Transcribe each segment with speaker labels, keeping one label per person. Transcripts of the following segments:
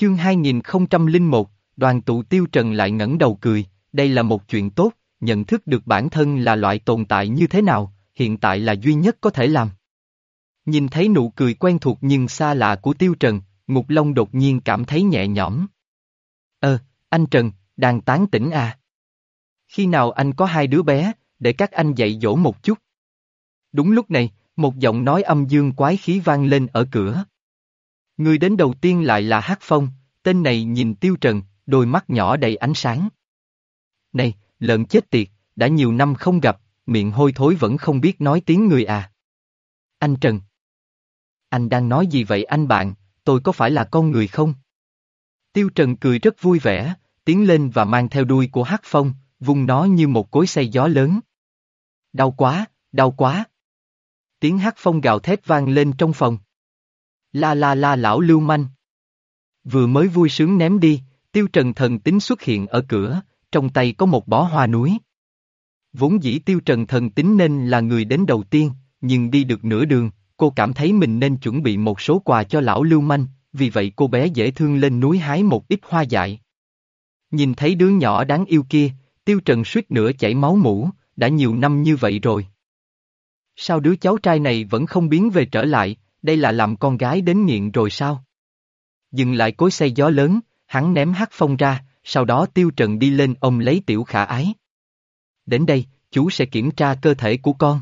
Speaker 1: Chương 2001, đoàn tụ tiêu trần lại ngẩng đầu cười, đây là một chuyện tốt, nhận thức được bản thân là loại tồn tại như thế nào, hiện tại là duy nhất có thể làm. Nhìn thấy nụ cười quen thuộc nhưng xa lạ của tiêu trần, Ngục Long đột nhiên cảm thấy nhẹ nhõm. Ơ, anh Trần, đang tán tỉnh à? Khi nào anh có hai đứa bé, để các anh dạy dỗ một chút. Đúng lúc này, một giọng nói âm dương quái khí vang lên ở cửa. Người đến đầu tiên lại là Hát Phong, tên này nhìn Tiêu Trần, đôi mắt nhỏ đầy ánh sáng. Này, lợn chết tiệt, đã nhiều năm không gặp, miệng hôi thối vẫn không biết nói tiếng người à. Anh Trần. Anh đang nói gì vậy anh bạn, tôi có phải là con người không? Tiêu Trần cười rất vui vẻ, tiến lên và mang theo đuôi của Hát Phong, vung nó như một cối xay gió lớn. Đau quá, đau quá. Tiếng Hát Phong gào thét vang lên trong phòng. La la la lão lưu manh. Vừa mới vui sướng ném đi, tiêu trần thần tính xuất hiện ở cửa, trong tay có một bó hoa núi. Vốn dĩ tiêu trần thần tính nên là người đến đầu tiên, nhưng đi được nửa đường, cô cảm thấy mình nên chuẩn bị một số quà cho lão lưu manh, vì vậy cô bé dễ thương lên núi hái một ít hoa dại. Nhìn thấy đứa nhỏ đáng yêu kia, tiêu trần suýt nữa chảy máu mũ, đã nhiều năm như vậy rồi. Sao đứa cháu trai này vẫn không biến về trở lại, đây là làm con gái đến nghiện rồi sao? Dừng lại cối xây gió lớn, hắn ném hát phong ra, sau đó tiêu trần đi lên ông lấy tiểu khả ái. Đến đây, chú sẽ kiểm tra cơ thể của con.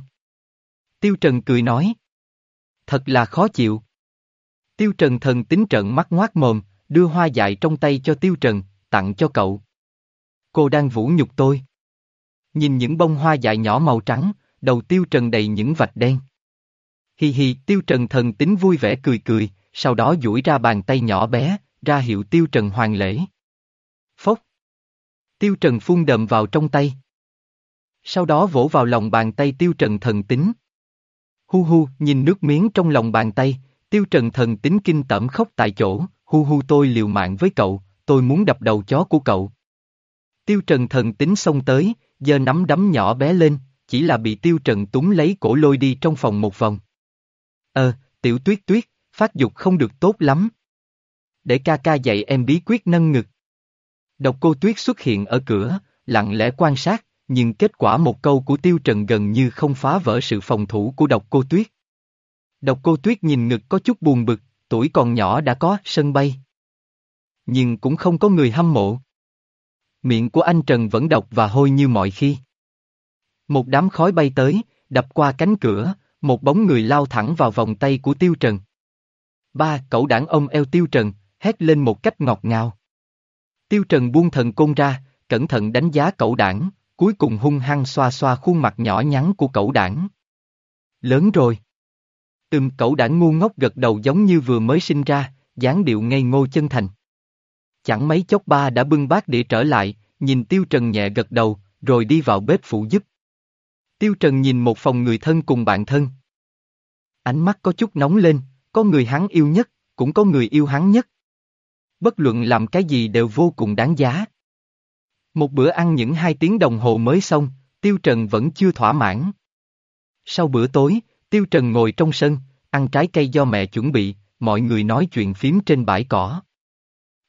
Speaker 1: Tiêu trần cười nói. Thật là khó chịu. Tiêu trần thần tính trận mắt ngoát mồm, đưa hoa dại trong tay cho tiêu trần, tặng cho cậu. Cô đang vũ nhục tôi. Nhìn những bông hoa dại nhỏ màu trắng, đầu tiêu trần đầy những vạch đen. Hi hi, tiêu trần thần tính vui vẻ cười cười, sau đó duỗi ra bàn tay nhỏ bé, ra hiệu tiêu trần hoàng lễ. Phốc. Tiêu trần phun đầm vào trong tay. Sau đó vỗ vào lòng bàn tay tiêu trần thần tính. Hu hu, nhìn nước miếng trong lòng bàn tay, tiêu trần thần tính kinh tẩm khóc tại chỗ, hu hu tôi liều mạng với cậu, tôi muốn đập đầu chó của cậu. Tiêu trần thần tính xông tới, giờ nắm đấm nhỏ bé lên, chỉ là bị tiêu trần túng lấy cổ lôi đi trong phòng một vòng. Ờ, tiểu tuyết tuyết, phát dục không được tốt lắm. Để ca ca dạy em bí quyết nâng ngực. Độc cô tuyết xuất hiện ở cửa, lặng lẽ quan sát, nhưng kết quả một câu của tiêu trần gần như không phá vỡ sự phòng thủ của độc cô tuyết. Độc cô tuyết nhìn ngực có chút buồn bực, tuổi còn nhỏ đã có sân bay. Nhưng cũng không có người hâm mộ. Miệng của anh Trần vẫn độc và hôi như mọi khi. Một đám khói bay tới, đập qua cánh cửa, một bóng người lao thẳng vào vòng tay của Tiêu Trần. Ba, cậu đảng ông eo Tiêu Trần, hét lên một cách ngọt ngào. Tiêu Trần buông thần côn ra, cẩn thận đánh giá cậu đảng, cuối cùng hung hăng xoa xoa khuôn mặt nhỏ nhắn của cậu đảng. Lớn rồi. Ừm cậu đảng ngu ngốc gật đầu giống như vừa mới sinh ra, dáng điệu ngây ngô chân thành. Chẳng mấy chốc ba đã bưng bát đĩa trở lại, nhìn Tiêu Trần nhẹ gật đầu, rồi đi vào bếp phụ giúp. Tiêu Trần nhìn một phòng người thân cùng bạn thân. Ánh mắt có chút nóng lên, có người hắn yêu nhất, cũng có người yêu hắn nhất. Bất luận làm cái gì đều vô cùng đáng giá. Một bữa ăn những hai tiếng đồng hồ mới xong, Tiêu Trần vẫn chưa thỏa mãn. Sau bữa tối, Tiêu Trần ngồi trong sân, ăn trái cây do mẹ chuẩn bị, mọi người nói chuyện phím trên bãi cỏ.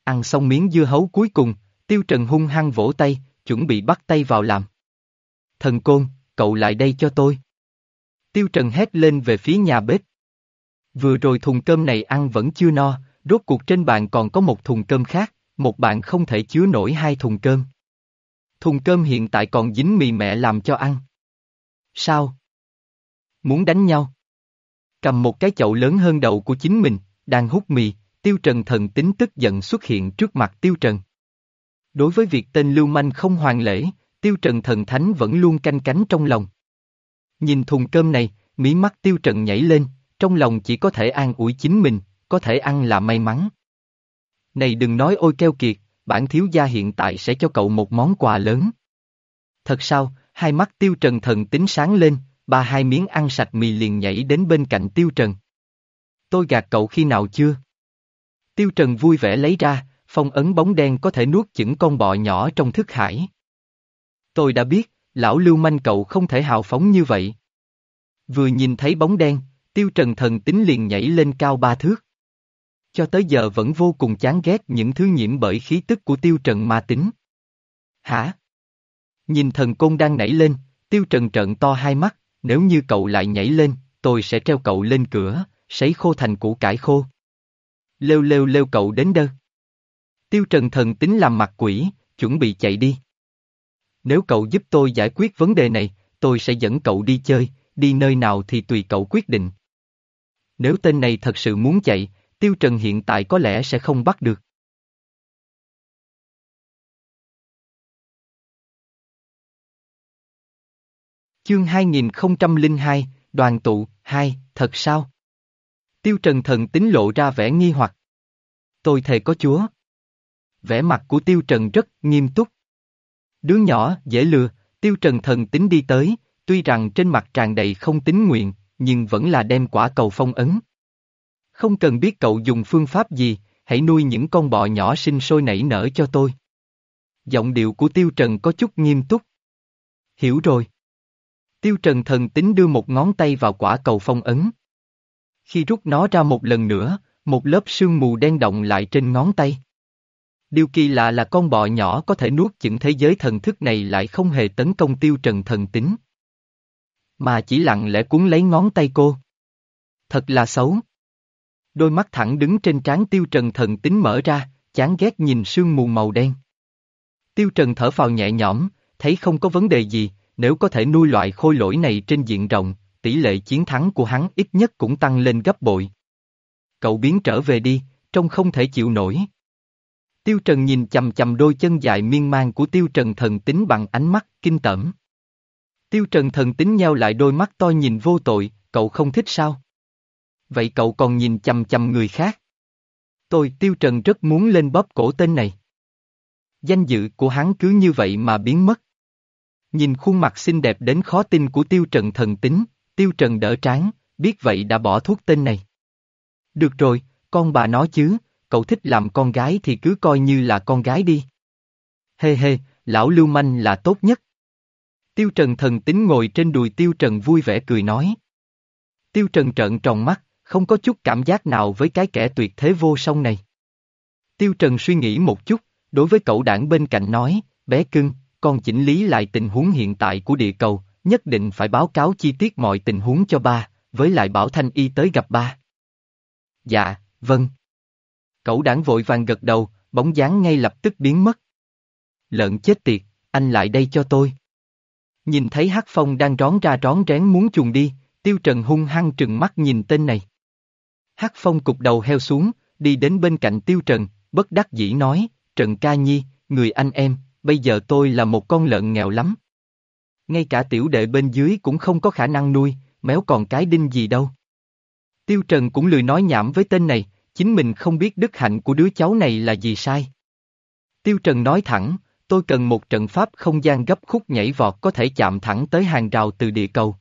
Speaker 1: Ăn xong miếng dưa hấu cuối cùng, Tiêu Trần hung hăng vỗ tay, chuẩn bị bắt tay vào làm. Thần côn, cậu lại đây cho tôi. Tiêu Trần hét lên về phía nhà bếp. Vừa rồi thùng cơm này ăn vẫn chưa no, rốt cuộc trên bàn còn có một thùng cơm khác, một bạn không thể chứa nổi hai thùng cơm. Thùng cơm hiện tại còn dính mì mẹ làm cho ăn. Sao? Muốn đánh nhau? Cầm một cái chậu lớn hơn đầu của chính mình, đang hút mì, Tiêu Trần thần tính tức giận xuất hiện trước mặt Tiêu Trần. Đối với việc tên Lưu Manh không hoàn lễ, Tiêu Trần thần thánh vẫn luôn canh cánh trong lòng. Nhìn thùng cơm này, mí mắt Tiêu Trần nhảy lên, trong lòng chỉ có thể an ủi chính mình, có thể ăn là may mắn. Này đừng nói ôi keo kiệt, bản thiếu gia hiện tại sẽ cho cậu một món quà lớn. Thật sao, hai mắt Tiêu Trần thần tính sáng lên, ba hai miếng ăn sạch mì liền nhảy đến bên cạnh Tiêu Trần. Tôi gạt cậu khi nào chưa? Tiêu Trần vui vẻ lấy ra, phong ấn bóng đen có thể nuốt chửng con bọ nhỏ trong thức hải. Tôi đã biết, lão lưu manh cậu không thể hào phóng như vậy. Vừa nhìn thấy bóng đen, tiêu trần thần tính liền nhảy lên cao ba thước. Cho tới giờ vẫn vô cùng chán ghét những thứ nhiễm bởi khí tức của tiêu trần ma tính. Hả? Nhìn thần côn đang nảy lên, tiêu trần trợn to hai mắt, nếu như cậu lại nhảy lên, tôi sẽ treo cậu lên cửa, sấy khô thành củ cải khô. Lêu lêu lêu cậu đến đâu? Tiêu trần thần tính làm mặt quỷ, chuẩn bị chạy đi. Nếu cậu giúp tôi giải quyết vấn đề này, tôi sẽ dẫn cậu đi chơi, đi nơi nào thì tùy cậu quyết định. Nếu tên này thật sự muốn chạy, Tiêu Trần hiện tại có lẽ sẽ không bắt được. Chương 2002, đoàn tụ, 2, thật sao? Tiêu Trần thần tính lộ ra vẻ nghi hoặc. Tôi thề có chúa. Vẻ mặt của Tiêu Trần rất nghiêm túc. Đứa nhỏ, dễ lừa, Tiêu Trần thần tính đi tới, tuy rằng trên mặt tràn đầy không tính nguyện, nhưng vẫn là đem quả cầu phong ấn. Không cần biết cậu dùng phương pháp gì, hãy nuôi những con bọ nhỏ sinh sôi nảy nở cho tôi. Giọng điệu của Tiêu Trần có chút nghiêm túc. Hiểu rồi. Tiêu Trần thần tính đưa một ngón tay vào quả cầu phong ấn. Khi rút nó ra một lần nữa, một lớp sương mù đen động lại trên ngón tay. Điều kỳ lạ là con bọ nhỏ có thể nuốt chửng thế giới thần thức này lại không hề tấn công tiêu trần thần tính. Mà chỉ lặng lẽ cuốn lấy ngón tay cô. Thật là xấu. Đôi mắt thẳng đứng trên trán tiêu trần thần tính mở ra, chán ghét nhìn sương mù màu đen. Tiêu trần thở phào nhẹ nhõm, thấy không có vấn đề gì, nếu có thể nuôi loại khôi lỗi này trên diện rộng, tỷ lệ chiến thắng của hắn ít nhất cũng tăng lên gấp bội. Cậu biến trở về đi, trông không thể chịu nổi. Tiêu Trần nhìn chầm chầm đôi chân dài miên man của Tiêu Trần thần tính bằng ánh mắt kinh tởm. Tiêu Trần thần tính nheo lại đôi mắt to nhìn vô tội, cậu không thích sao? Vậy cậu còn nhìn chầm chầm người khác? Tôi Tiêu Trần rất muốn lên bóp cổ tên này. Danh dự của hắn cứ như vậy mà biến mất. Nhìn khuôn mặt xinh đẹp đến khó tin của Tiêu Trần thần tính, Tiêu Trần đỡ trán, biết vậy đã bỏ thuốc tên này. Được rồi, con bà nói chứ, cậu thích làm con gái thì cứ coi như là con gái đi. Hê hê, lão lưu manh là tốt nhất. Tiêu Trần thần tính ngồi trên đùi Tiêu Trần vui vẻ cười nói. Tiêu Trần trợn tròn mắt, không có chút cảm giác nào với cái kẻ tuyệt thế vô song này. Tiêu Trần suy nghĩ một chút, đối với cậu đảng bên cạnh nói, bé cưng, con chỉnh lý lại tình huống hiện tại của địa cầu, nhất định phải báo cáo chi tiết mọi tình huống cho ba, với lại bảo Thanh Y tới gặp ba. Dạ, vâng. Cậu đảng vội vàng gật đầu, bóng dáng ngay lập tức biến mất. Lợn chết tiệt, anh lại đây cho tôi. Nhìn thấy Hắc Phong đang rón ra rón rén muốn chuồn đi, Tiêu Trần hung hăng trừng mắt nhìn tên này. Hắc Phong cục đầu heo xuống, đi đến bên cạnh Tiêu Trần, bất đắc dĩ nói, Trần Ca Nhi, người anh em, bây giờ tôi là một con lợn nghèo lắm. Ngay cả tiểu đệ bên dưới cũng không có khả năng nuôi, méo còn cái đinh gì đâu. Tiêu Trần cũng lười nói nhảm với tên này, chính mình không biết đức hạnh của đứa cháu này là gì sai. Tiêu Trần nói thẳng, tôi cần một trận pháp không gian gấp khúc nhảy vọt có thể chạm thẳng tới hàng rào từ địa cầu.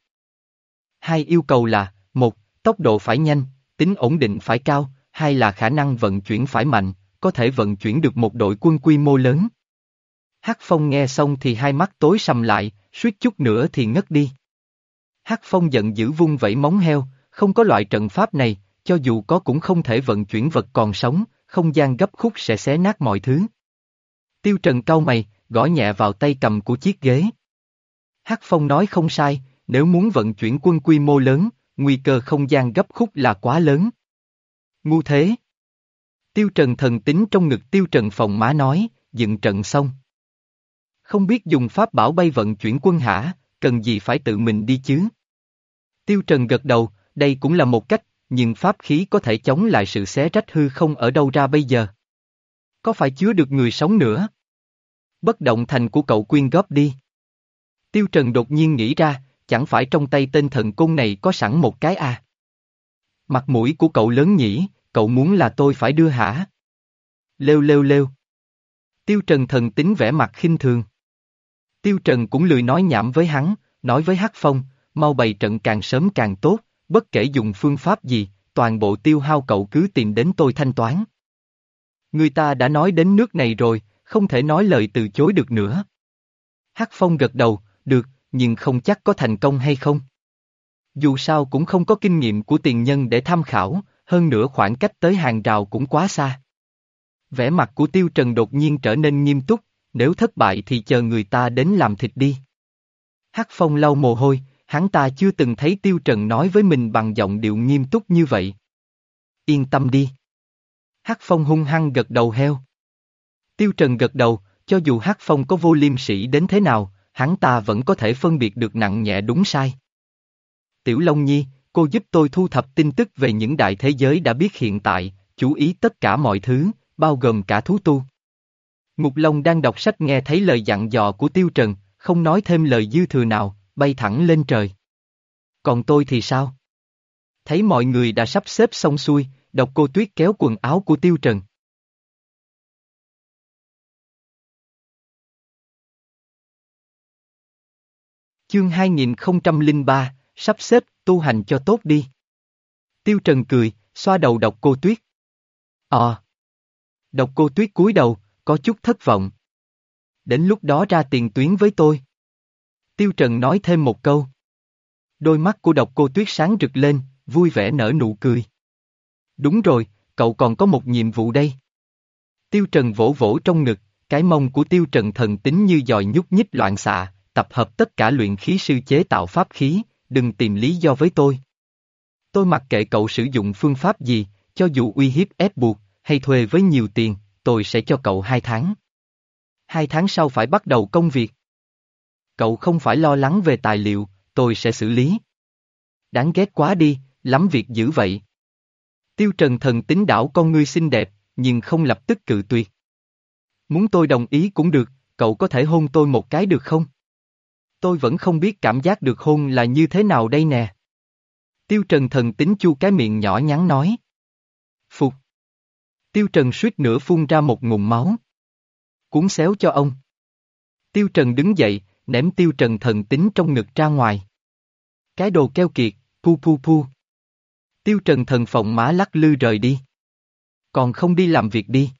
Speaker 1: Hai yêu cầu là, một, tốc độ phải nhanh, tính ổn định phải cao, hai là khả năng vận chuyển phải mạnh, có thể vận chuyển được một đội quân quy mô lớn. Hắc Phong nghe xong thì hai mắt tối sầm lại, suýt chút nữa thì ngất đi. Hắc Phong giận dữ vung vẩy móng heo, không có loại trận pháp này, cho dù có cũng không thể vận chuyển vật còn sống, không gian gấp khúc sẽ xé nát mọi thứ. Tiêu Trần cau mày, gõ nhẹ vào tay cầm của chiếc ghế. Hắc Phong nói không sai, nếu muốn vận chuyển quân quy mô lớn, nguy cơ không gian gấp khúc là quá lớn. Ngu thế. Tiêu Trần thần tính trong ngực Tiêu Trần phòng má nói, dựng trận xong. Không biết dùng pháp bảo bay vận chuyển quân hả, cần gì phải tự mình đi chứ? Tiêu Trần gật đầu, đây cũng là một cách, nhưng pháp khí có thể chống lại sự xé rách hư không ở đâu ra bây giờ. Có phải chứa được người sống nữa? Bất động thành của cậu quyên góp đi. Tiêu Trần đột nhiên nghĩ ra, chẳng phải trong tay tên thần cung này có sẵn một cái à? Mặt mũi của cậu lớn nhỉ, cậu muốn là tôi phải đưa hả? Lêu lêu lêu. Tiêu Trần thần tính vẻ mặt khinh thường. Tiêu Trần cũng lười nói nhảm với hắn, nói với Hắc Phong, mau bày trận càng sớm càng tốt, bất kể dùng phương pháp gì, toàn bộ tiêu hao cậu cứ tìm đến tôi thanh toán. Người ta đã nói đến nước này rồi, không thể nói lời từ chối được nữa. Hắc Phong gật đầu, được, nhưng không chắc có thành công hay không. Dù sao cũng không có kinh nghiệm của tiền nhân để tham khảo, hơn nữa khoảng cách tới hàng rào cũng quá xa. Vẻ mặt của Tiêu Trần đột nhiên trở nên nghiêm túc, nếu thất bại thì chờ người ta đến làm thịt đi. Hắc Phong lau mồ hôi, hắn ta chưa từng thấy Tiêu Trần nói với mình bằng giọng điệu nghiêm túc như vậy. Yên tâm đi. Hắc Phong hung hăng gật đầu heo. Tiêu Trần gật đầu, cho dù Hắc Phong có vô liêm sĩ đến thế nào, hắn ta vẫn có thể phân biệt được nặng nhẹ đúng sai. Tiểu Long Nhi, cô giúp tôi thu thập tin tức về những đại thế giới đã biết hiện tại, chú ý tất cả mọi thứ, bao gồm cả thú tu. Ngục Long đang đọc sách nghe thấy lời dặn dò của Tiêu Trần, không nói thêm lời dư thừa nào, bay thẳng lên trời. Còn tôi thì sao? Thấy mọi người đã sắp xếp xong xuôi, độc cô tuyết kéo quần áo của Tiêu Trần. Chương 2003, sắp xếp, tu hành cho tốt đi. Tiêu Trần cười, xoa đầu độc cô tuyết. Ờ. Độc cô tuyết cúi đầu, có chút thất vọng. Đến lúc đó ra tiền tuyến với tôi. Tiêu Trần nói thêm một câu. Đôi mắt của độc cô tuyết sáng rực lên, vui vẻ nở nụ cười. Đúng rồi, cậu còn có một nhiệm vụ đây. Tiêu Trần vỗ vỗ trong ngực, cái mông của Tiêu Trần thần tính như dòi nhúc nhích loạn xạ, tập hợp tất cả luyện khí sư chế tạo pháp khí, đừng tìm lý do với tôi. Tôi mặc kệ cậu sử dụng phương pháp gì, cho dù uy hiếp ép buộc, hay thuê với nhiều tiền, tôi sẽ cho cậu hai tháng. Hai tháng sau phải bắt đầu công việc. Cậu không phải lo lắng về tài liệu, tôi sẽ xử lý. Đáng ghét quá đi, lắm việc dữ vậy. Tiêu Trần thần tính đảo con ngươi xinh đẹp, nhưng không lập tức cự tuyệt. Muốn tôi đồng ý cũng được, cậu có thể hôn tôi một cái được không? Tôi vẫn không biết cảm giác được hôn là như thế nào đây nè. Tiêu Trần thần tính chu cái miệng nhỏ nhắn nói. Phục. Tiêu Trần suýt nữa phun ra một ngụm máu. Cuốn xéo cho ông. Tiêu Trần đứng dậy, ném Tiêu Trần thần tính trong ngực ra ngoài. Cái đồ keo kiệt, pu pu pu. Tiêu Trần thần phộng má lắc lư rời đi. Còn không đi làm việc đi.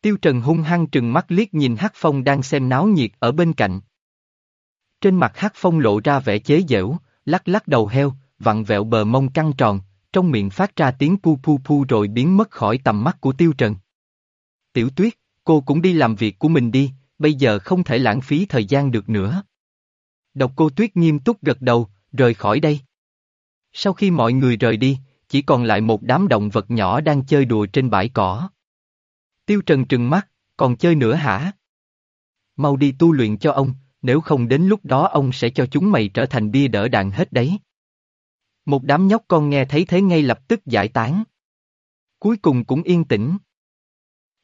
Speaker 1: Tiêu Trần hung hăng trừng mắt liếc nhìn Hắc Phong đang xem náo nhiệt ở bên cạnh. Trên mặt Hắc Phong lộ ra vẻ chế giễu, lắc lắc đầu heo, vặn vẹo bờ mông căng tròn, trong miệng phát ra tiếng pu pu pu rồi biến mất khỏi tầm mắt của Tiêu Trần. Tiểu Tuyết, cô cũng đi làm việc của mình đi, bây giờ không thể lãng phí thời gian được nữa. Độc cô Tuyết nghiêm túc gật đầu, rời khỏi đây. Sau khi mọi người rời đi, chỉ còn lại một đám động vật nhỏ đang chơi đùa trên bãi cỏ. Tiêu Trần trừng mắt, còn chơi nữa hả? Mau đi tu luyện cho ông, nếu không đến lúc đó ông sẽ cho chúng mày trở thành bia đỡ đạn hết đấy. Một đám nhóc con nghe thấy thế ngay lập tức giải tán. Cuối cùng cũng yên tĩnh.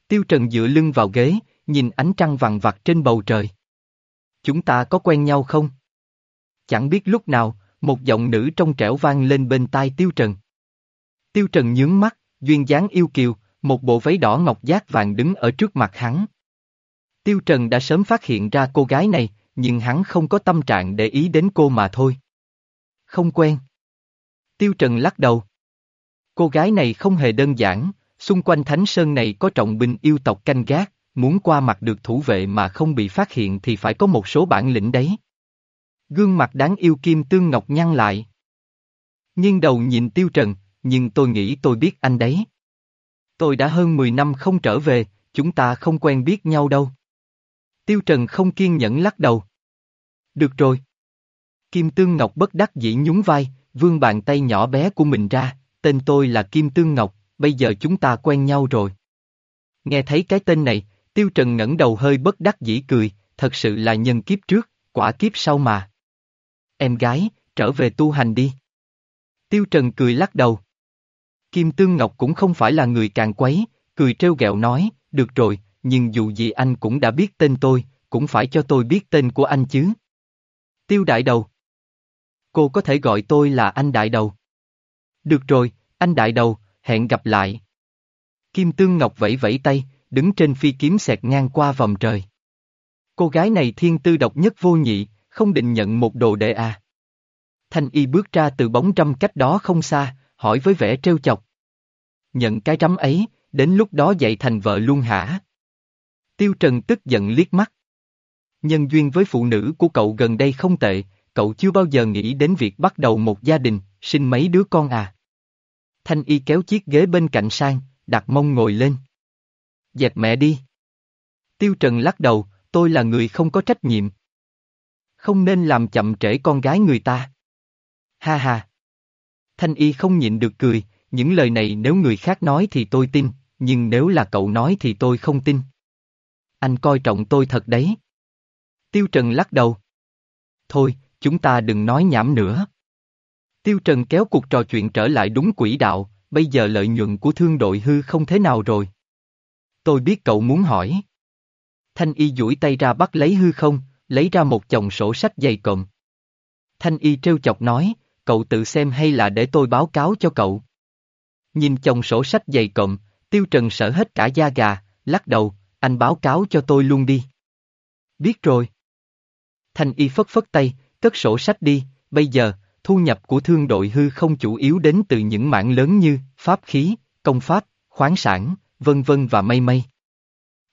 Speaker 1: Tiêu Trần dựa lưng vào ghế, nhìn ánh trăng vằn vặt trên bầu trời. Chúng ta có quen nhau không? Chẳng biết lúc nào, một giọng nữ trong trẻo vang lên bên tai Tiêu Trần. Tiêu Trần nhướng mắt, duyên dáng yêu kiều, một bộ váy đỏ ngọc giác vàng đứng ở trước mặt hắn. Tiêu Trần đã sớm phát hiện ra cô gái này, nhưng hắn không có tâm trạng để ý đến cô mà thôi. Không quen. Tiêu Trần lắc đầu. Cô gái này không hề đơn giản, xung quanh Thánh Sơn này có trọng binh yêu tộc canh gác, muốn qua mặt được thủ vệ mà không bị phát hiện thì phải có một số bản lĩnh đấy. Gương mặt đáng yêu Kim Tương Ngọc nhăn lại. Nhưng đầu nhìn Tiêu Trần, nhưng tôi nghĩ tôi biết anh đấy. Tôi đã hơn 10 năm không trở về, chúng ta không quen biết nhau đâu. Tiêu Trần không kiên nhẫn lắc đầu. Được rồi. Kim Tương Ngọc bất đắc dĩ nhún vai, vươn bàn tay nhỏ bé của mình ra, tên tôi là Kim Tương Ngọc, bây giờ chúng ta quen nhau rồi. Nghe thấy cái tên này, Tiêu Trần ngẩng đầu hơi bất đắc dĩ cười, thật sự là nhân kiếp trước, quả kiếp sau mà. Em gái, trở về tu hành đi. Tiêu Trần cười lắc đầu. Kim Tương Ngọc cũng không phải là người càng quấy, cười trêu ghẹo nói, được rồi, nhưng dù gì anh cũng đã biết tên tôi, cũng phải cho tôi biết tên của anh chứ. Tiêu Đại Đầu. Cô có thể gọi tôi là anh Đại Đầu. Được rồi, anh Đại Đầu, hẹn gặp lại. Kim Tương Ngọc vẫy vẫy tay, đứng trên phi kiếm xẹt ngang qua vòng trời. Cô gái này thiên tư độc nhất vô nhị, không định nhận một đồ đệ à. Thanh y bước ra từ bóng trăm cách đó không xa, hỏi với vẻ trêu chọc. Nhận cái trắm ấy, đến lúc đó dạy thành vợ luôn hả? Tiêu Trần tức giận liếc mắt. Nhân duyên với phụ nữ của cậu gần đây không tệ, cậu chưa bao giờ nghĩ đến việc bắt đầu một gia đình, sinh mấy đứa con à. Thanh y kéo chiếc ghế bên cạnh sang, đặt mông ngồi lên. Dẹp mẹ đi. Tiêu Trần lắc đầu, tôi là người không có trách nhiệm. Không nên làm chậm trễ con gái người ta. Ha ha. Thanh y không nhịn được cười, những lời này nếu người khác nói thì tôi tin, nhưng nếu là cậu nói thì tôi không tin. Anh coi trọng tôi thật đấy. Tiêu Trần lắc đầu. Thôi, chúng ta đừng nói nhảm nữa. Tiêu Trần kéo cuộc trò chuyện trở lại đúng quỹ đạo, bây giờ lợi nhuận của thương đội hư không thế nào rồi. Tôi biết cậu muốn hỏi. Thanh y duỗi tay ra bắt lấy hư không, lấy ra một chồng sổ sách dày cộm. Thanh y trêu chọc nói, cậu tự xem hay là để tôi báo cáo cho cậu. Nhìn chồng sổ sách dày cộm, tiêu trần sợ hết cả da gà, lắc đầu, anh báo cáo cho tôi luôn đi. Biết rồi. Thanh y phất phất tay, cất sổ sách đi, bây giờ, thu nhập của thương đội hư không chủ yếu đến từ những mảng lớn như pháp khí, công pháp, khoáng sản, vân vân và mây mây.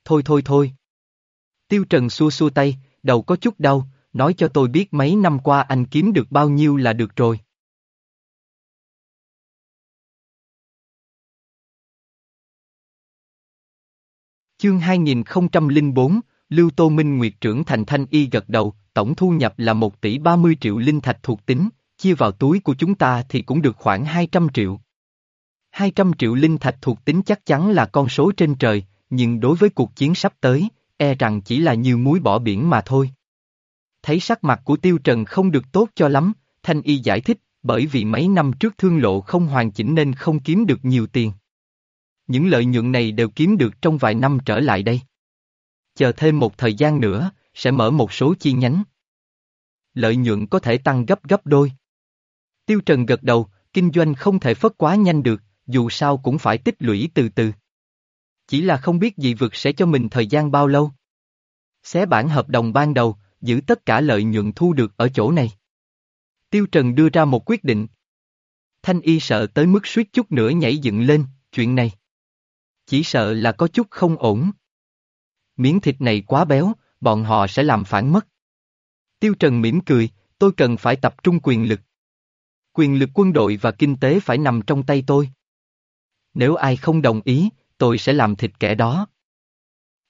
Speaker 1: Thôi thôi thôi. Tiêu Trần xua xua tay, đầu có chút đau, nói cho tôi biết mấy năm qua anh kiếm được bao nhiêu là được rồi. Chương 2004, Lưu Tô Minh Nguyệt trưởng thành thanh y gật đầu, tổng thu nhập là 1 tỷ 30 triệu linh thạch thuộc tính, chia vào túi của chúng ta thì cũng được khoảng 200 triệu. 200 triệu linh thạch thuộc tính chắc chắn là con số trên trời, nhưng đối với cuộc chiến sắp tới, e rằng chỉ là như muối bỏ biển mà thôi. Thấy sắc mặt của Tiêu Trần không được tốt cho lắm, Thanh Y giải thích, bởi vì mấy năm trước thương lộ không hoàn chỉnh nên không kiếm được nhiều tiền. Những lợi nhuận này đều kiếm được trong vài năm trở lại đây. Chờ thêm một thời gian nữa, sẽ mở một số chi nhánh. Lợi nhuận có thể tăng gấp gấp đôi. Tiêu Trần gật đầu, kinh doanh không thể phất quá nhanh được, dù sao cũng phải tích lũy từ từ. Chỉ là không biết dị vực sẽ cho mình thời gian bao lâu. Xé bản hợp đồng ban đầu, giữ tất cả lợi nhuận thu được ở chỗ này. Tiêu Trần đưa ra một quyết định. Thanh y sợ tới mức suýt chút nữa nhảy dựng lên, chuyện này. Chỉ sợ là có chút không ổn. Miếng thịt này quá béo, bọn họ sẽ làm phản mất. Tiêu Trần mỉm cười, tôi cần phải tập trung quyền lực. Quyền lực quân đội và kinh tế phải nằm trong tay tôi. Nếu ai không đồng ý, tôi sẽ làm thịt kẻ đó.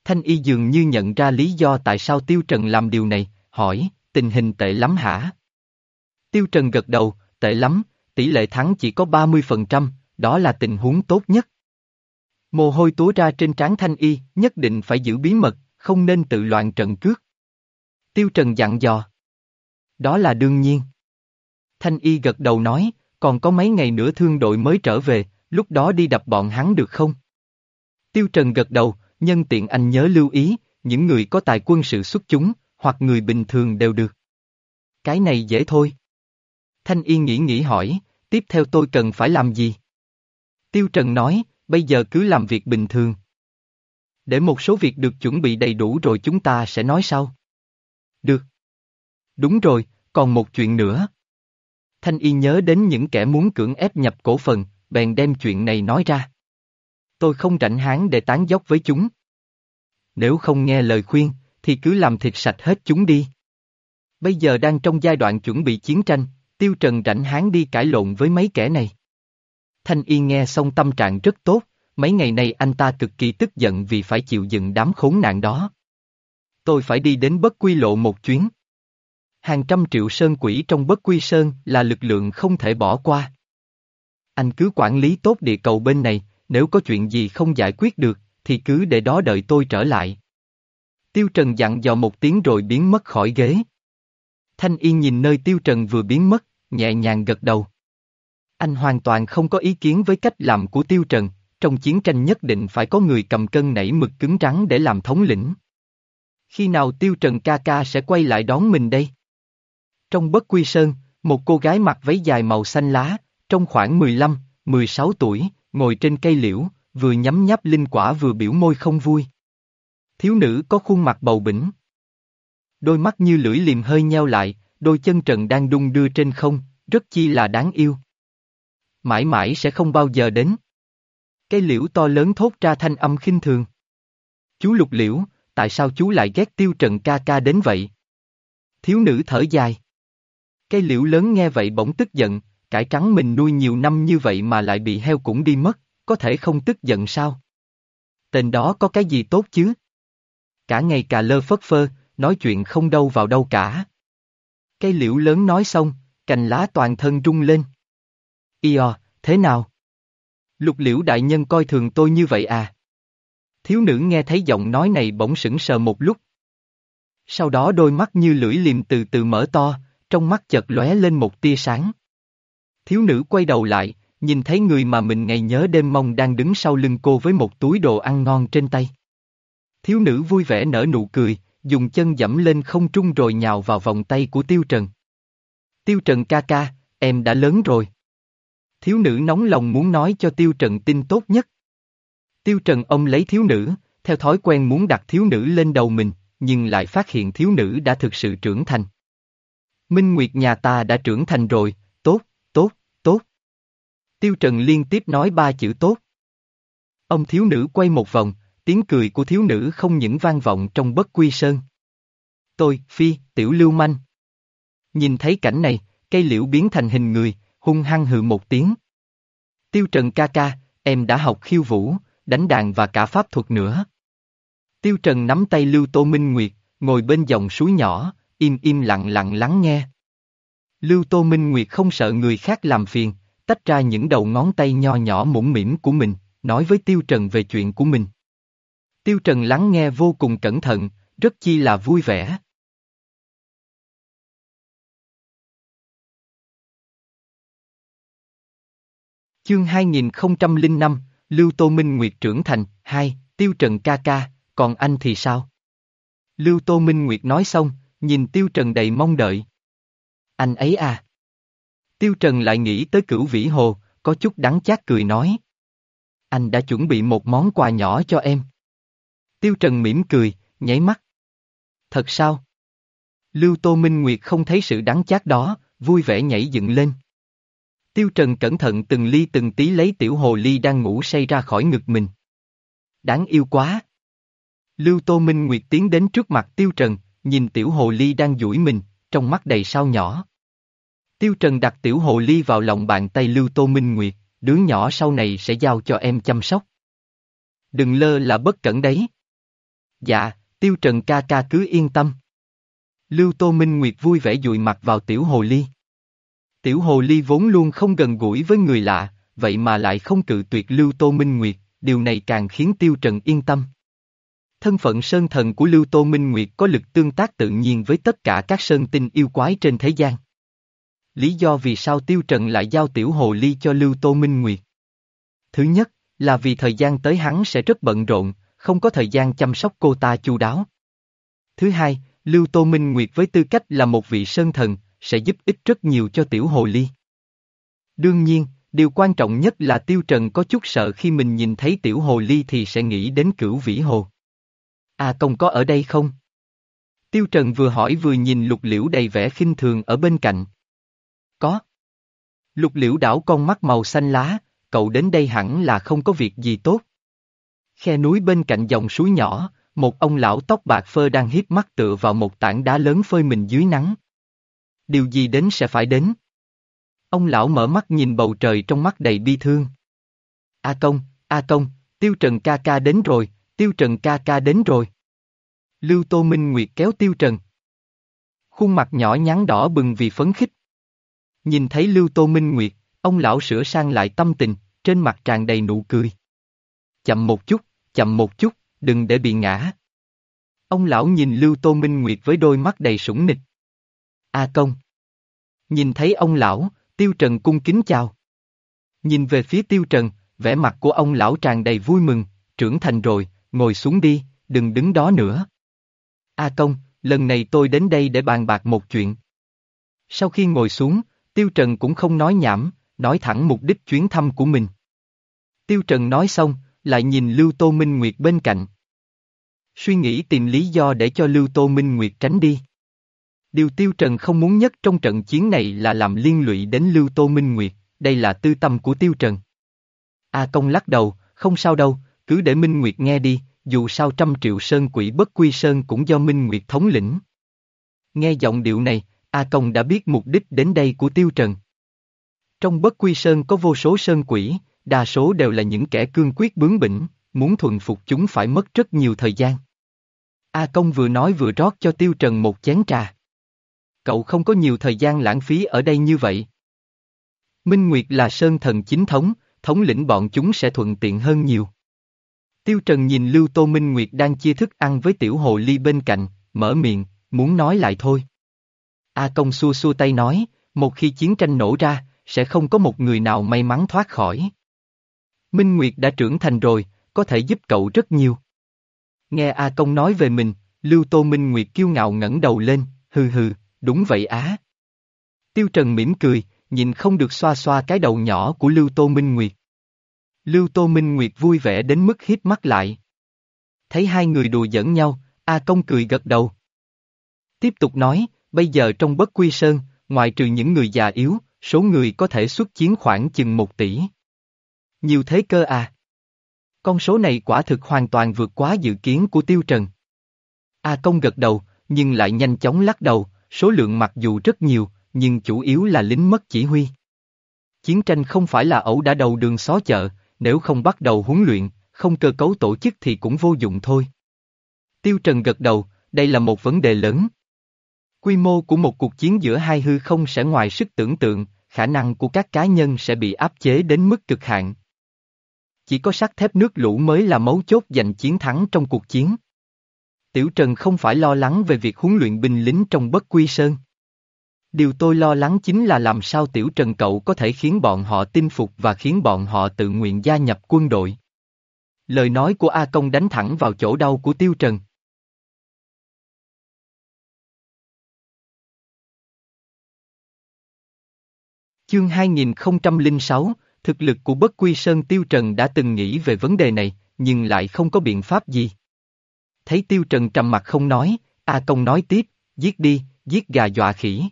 Speaker 1: Thanh y dường như nhận ra lý do tại sao Tiêu Trần làm điều này, hỏi, tình hình tệ lắm hả? Tiêu Trần gật đầu, tệ lắm, tỷ lệ thắng chỉ có 30%, đó là tình huống tốt nhất. Mồ hôi túa ra trên trán Thanh y, nhất định phải giữ bí mật, không nên tự loạn trận cước. Tiêu Trần dặn dò. Đó là đương nhiên. Thanh y gật đầu nói, còn có mấy ngày nữa thương đội mới trở về, lúc đó đi đập bọn hắn được không? Tiêu Trần gật đầu, nhân tiện anh nhớ lưu ý, những người có tài quân sự xuất chúng, hoặc người bình thường đều được. Cái này dễ thôi. Thanh y nghĩ nghĩ hỏi, tiếp theo tôi cần phải làm gì? Tiêu Trần nói, bây giờ cứ làm việc bình thường. Để một số việc được chuẩn bị đầy đủ rồi chúng ta sẽ nói sau. Được. Đúng rồi, còn một chuyện nữa. Thanh y nhớ đến những kẻ muốn cưỡng ép nhập cổ phần, bèn đem chuyện này nói ra. Tôi không rảnh háng để tán dốc với chúng. Nếu không nghe lời khuyên, thì cứ làm thịt sạch hết chúng đi. Bây giờ đang trong giai đoạn chuẩn bị chiến tranh, Tiêu Trần rảnh háng đi cãi lộn với mấy kẻ này. Thanh Y nghe xong tâm trạng rất tốt, mấy ngày nay anh ta cực kỳ tức giận vì phải chịu dựng đám khốn nạn đó. Tôi phải đi đến bất quy lộ một chuyến. Hàng trăm triệu sơn quỷ trong bất quy sơn là lực lượng không thể bỏ qua. Anh cứ quản lý tốt địa cầu bên này, nếu có chuyện gì không giải quyết được, thì cứ để đó đợi tôi trở lại. Tiêu Trần dặn dò một tiếng rồi biến mất khỏi ghế. Thanh Yên nhìn nơi Tiêu Trần vừa biến mất, nhẹ nhàng gật đầu. Anh hoàn toàn không có ý kiến với cách làm của Tiêu Trần, trong chiến tranh nhất định phải có người cầm cân nảy mực cứng rắn để làm thống lĩnh. Khi nào Tiêu Trần ca ca sẽ quay lại đón mình đây? Trong bất quy sơn, một cô gái mặc váy dài màu xanh lá, trong khoảng 15, 16 tuổi, ngồi trên cây liễu, vừa nhắm nháp linh quả vừa biểu môi không vui. Thiếu nữ có khuôn mặt bầu bỉnh. Đôi mắt như lưỡi liềm hơi nheo lại, đôi chân trần đang đung đưa trên không, rất chi là đáng yêu. Mãi mãi sẽ không bao giờ đến. Cây liễu to lớn thốt ra thanh âm khinh thường. Chú lục liễu, tại sao chú lại ghét tiêu trần ca ca đến vậy? Thiếu nữ thở dài. Cây liễu lớn nghe vậy bỗng tức giận, cải trắng mình nuôi nhiều năm như vậy mà lại bị heo cũng đi mất, có thể không tức giận sao? Tên đó có cái gì tốt chứ? Cả ngày cà lơ phất phơ, nói chuyện không đâu vào đâu cả. Cây liễu lớn nói xong, cành lá toàn thân rung lên. Io, thế nào? Lục liễu đại nhân coi thường tôi như vậy à? Thiếu nữ nghe thấy giọng nói này bỗng sững sờ một lúc. Sau đó đôi mắt như lưỡi liềm từ từ mở to, trong mắt chợt lóe lên một tia sáng. Thiếu nữ quay đầu lại, nhìn thấy người mà mình ngày nhớ đêm mong đang đứng sau lưng cô với một túi đồ ăn ngon trên tay. Thiếu nữ vui vẻ nở nụ cười, dùng chân dẫm lên không trung rồi nhào vào vòng tay của Tiêu Trần. Tiêu Trần ca ca, em đã lớn rồi. Thiếu nữ nóng lòng muốn nói cho Tiêu Trần tin tốt nhất. Tiêu Trần ông lấy thiếu nữ, theo thói quen muốn đặt thiếu nữ lên đầu mình, nhưng lại phát hiện thiếu nữ đã thực sự trưởng thành. Minh Nguyệt nhà ta đã trưởng thành rồi. Tiêu Trần liên tiếp nói ba chữ tốt. Ông thiếu nữ quay một vòng, tiếng cười của thiếu nữ không những vang vọng trong bất quy sơn. Tôi, Phi, tiểu lưu manh. Nhìn thấy cảnh này, cây liễu biến thành hình người, hung hăng hừ một tiếng. Tiêu Trần ca ca, em đã học khiêu vũ, đánh đàn và cả pháp thuật nữa. Tiêu Trần nắm tay Lưu Tô Minh Nguyệt, ngồi bên dòng suối nhỏ, im im lặng lặng lắng nghe. Lưu Tô Minh Nguyệt không sợ người khác làm phiền, tách ra những đầu ngón tay nho nhỏ mũm mỉm của mình, nói với Tiêu Trần về chuyện của mình. Tiêu Trần lắng nghe vô cùng cẩn thận, rất chi là vui vẻ. Chương 2005, Lưu Tô Minh Nguyệt trưởng thành, 2, Tiêu Trần ca ca, còn anh thì sao? Lưu Tô Minh Nguyệt nói xong, nhìn Tiêu Trần đầy mong đợi. Anh ấy à? Tiêu Trần lại nghĩ tới cửu vĩ hồ, có chút đắng chát cười nói. Anh đã chuẩn bị một món quà nhỏ cho em. Tiêu Trần mỉm cười, nháy mắt. Thật sao? Lưu Tô Minh Nguyệt không thấy sự đắng chát đó, vui vẻ nhảy dựng lên. Tiêu Trần cẩn thận từng ly từng tí lấy tiểu hồ ly đang ngủ say ra khỏi ngực mình. Đáng yêu quá. Lưu Tô Minh Nguyệt tiến đến trước mặt Tiêu Trần, nhìn tiểu hồ ly đang duỗi mình, trong mắt đầy sao nhỏ. Tiêu Trần đặt tiểu hồ ly vào lòng bàn tay Lưu Tô Minh Nguyệt, đứa nhỏ sau này sẽ giao cho em chăm sóc. Đừng lơ là bất cẩn đấy. Dạ, Tiêu Trần ca ca cứ yên tâm. Lưu Tô Minh Nguyệt vui vẻ dụi mặt vào tiểu hồ ly. Tiểu hồ ly vốn luôn không gần gũi với người lạ, vậy mà lại không cự tuyệt Lưu Tô Minh Nguyệt, điều này càng khiến Tiêu Trần yên tâm. Thân phận sơn thần của Lưu Tô Minh Nguyệt có lực tương tác tự nhiên với tất cả các sơn tinh yêu quái trên thế gian. Lý do vì sao Tiêu Trần lại giao tiểu hồ ly cho Lưu Tô Minh Nguyệt? Thứ nhất, là vì thời gian tới hắn sẽ rất bận rộn, không có thời gian chăm sóc cô ta chu đáo. Thứ hai, Lưu Tô Minh Nguyệt với tư cách là một vị sơn thần, sẽ giúp ích rất nhiều cho tiểu hồ ly. Đương nhiên, điều quan trọng nhất là Tiêu Trần có chút sợ khi mình nhìn thấy tiểu hồ ly thì sẽ nghĩ đến cửu vĩ hồ. À công có ở đây không? Tiêu Trần vừa hỏi vừa nhìn lục liễu đầy vẻ khinh thường ở bên cạnh. Có. Lục liễu đảo con mắt màu xanh lá, cậu đến đây hẳn là không có việc gì tốt. Khe núi bên cạnh dòng suối nhỏ, một ông lão tóc bạc phơ đang hiếp mắt tựa vào một tảng đá lớn phơi mình dưới nắng. Điều gì đến sẽ phải đến. Ông lão mở mắt nhìn bầu trời trong mắt đầy bi thương. A công, A công, Tiêu Trần ca ca đến rồi, Tiêu Trần ca ca đến rồi. Lưu Tô Minh Nguyệt kéo Tiêu Trần. Khuôn mặt nhỏ nhắn đỏ bừng vì phấn khích. Nhìn thấy Lưu Tô Minh Nguyệt, ông lão sửa sang lại tâm tình, trên mặt tràn đầy nụ cười. Chậm một chút, chậm một chút, đừng để bị ngã. Ông lão nhìn Lưu Tô Minh Nguyệt với đôi mắt đầy sủng nịch. A công. Nhìn thấy ông lão, Tiêu Trần cung kính chào. Nhìn về phía Tiêu Trần, vẻ mặt của ông lão tràn đầy vui mừng, trưởng thành rồi, ngồi xuống đi, đừng đứng đó nữa. A công, lần này tôi đến đây để bàn bạc một chuyện. Sau khi ngồi xuống, Tiêu Trần cũng không nói nhảm, nói thẳng mục đích chuyến thăm của mình. Tiêu Trần nói xong, lại nhìn Lưu Tô Minh Nguyệt bên cạnh. Suy nghĩ tìm lý do để cho Lưu Tô Minh Nguyệt tránh đi. Điều Tiêu Trần không muốn nhất trong trận chiến này là làm liên lụy đến Lưu Tô Minh Nguyệt, đây là tư tâm của Tiêu Trần. A Công lắc đầu, không sao đâu, cứ để Minh Nguyệt nghe đi, dù sao trăm triệu sơn quỷ bất quy sơn cũng do Minh Nguyệt thống lĩnh. Nghe giọng điệu này, A Công đã biết mục đích đến đây của Tiêu Trần. Trong bất quy sơn có vô số sơn quỷ, đa số đều là những kẻ cương quyết bướng bỉnh, muốn thuần phục chúng phải mất rất nhiều thời gian. A Công vừa nói vừa rót cho Tiêu Trần một chén trà. Cậu không có nhiều thời gian lãng phí ở đây như vậy. Minh Nguyệt là sơn thần chính thống, thống lĩnh bọn chúng sẽ thuận tiện hơn nhiều. Tiêu Trần nhìn Lưu Tô Minh Nguyệt đang chia thức ăn với tiểu hồ ly bên cạnh, mở miệng, muốn nói lại thôi. A Công xua xua tay nói, một khi chiến tranh nổ ra, sẽ không có một người nào may mắn thoát khỏi. Minh Nguyệt đã trưởng thành rồi, có thể giúp cậu rất nhiều. Nghe A Công nói về mình, Lưu Tô Minh Nguyệt kiêu ngạo ngẩng đầu lên, hừ hừ, đúng vậy á. Tiêu Trần mỉm cười, nhìn không được xoa xoa cái đầu nhỏ của Lưu Tô Minh Nguyệt. Lưu Tô Minh Nguyệt vui vẻ đến mức hít mắt lại. Thấy hai người đùa giỡn nhau, A Công cười gật đầu. Tiếp tục nói, bây giờ trong bất quy sơn, ngoài trừ những người già yếu, số người có thể xuất chiến khoảng chừng một tỷ. Nhiều thế cơ à? Con số này quả thực hoàn toàn vượt quá dự kiến của Tiêu Trần. A Công gật đầu, nhưng lại nhanh chóng lắc đầu, số lượng mặc dù rất nhiều, nhưng chủ yếu là lính mất chỉ huy. Chiến tranh không phải là ẩu đã đầu đường xó chợ, nếu không bắt đầu huấn luyện, không cơ cấu tổ chức thì cũng vô dụng thôi. Tiêu Trần gật đầu, đây là một vấn đề lớn. Quy mô của một cuộc chiến giữa hai hư không sẽ ngoài sức tưởng tượng, khả năng của các cá nhân sẽ bị áp chế đến mức cực hạn. Chỉ có sắt thép nước lũ mới là mấu chốt giành chiến thắng trong cuộc chiến. Tiểu Trần không phải lo lắng về việc huấn luyện binh lính trong bất quy sơn. Điều tôi lo lắng chính là làm sao Tiểu Trần cậu có thể khiến bọn họ tin phục và khiến bọn họ tự nguyện gia nhập quân đội. Lời nói của A Công đánh thẳng vào chỗ đau của Tiêu Trần. Chương 2006, thực lực của bất quy sơn Tiêu Trần đã từng nghĩ về vấn đề này, nhưng lại không có biện pháp gì. Thấy Tiêu Trần trầm mặt không nói, A Công nói tiếp, giết đi, giết gà dọa khỉ.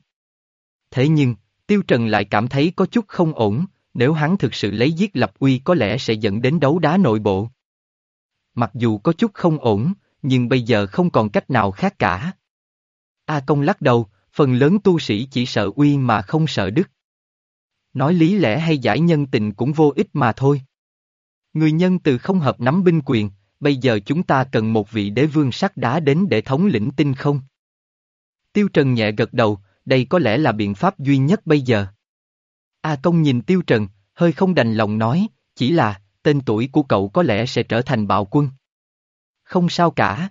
Speaker 1: Thế nhưng, Tiêu Trần lại cảm thấy có chút không ổn, nếu hắn thực sự lấy giết lập uy có lẽ sẽ dẫn đến đấu đá nội bộ. Mặc dù có chút không ổn, nhưng bây giờ không còn cách nào khác cả. A Công lắc đầu, phần lớn tu sĩ chỉ sợ uy mà không sợ đức. Nói lý lẽ hay giải nhân tình cũng vô ích mà thôi. Người nhân từ không hợp nắm binh quyền, bây giờ chúng ta cần một vị đế vương sắt đá đến để thống lĩnh tinh không. Tiêu Trần nhẹ gật đầu, đây có lẽ là biện pháp duy nhất bây giờ. A Công nhìn Tiêu Trần, hơi không đành lòng nói, chỉ là, tên tuổi của cậu có lẽ sẽ trở thành bạo quân. Không sao cả.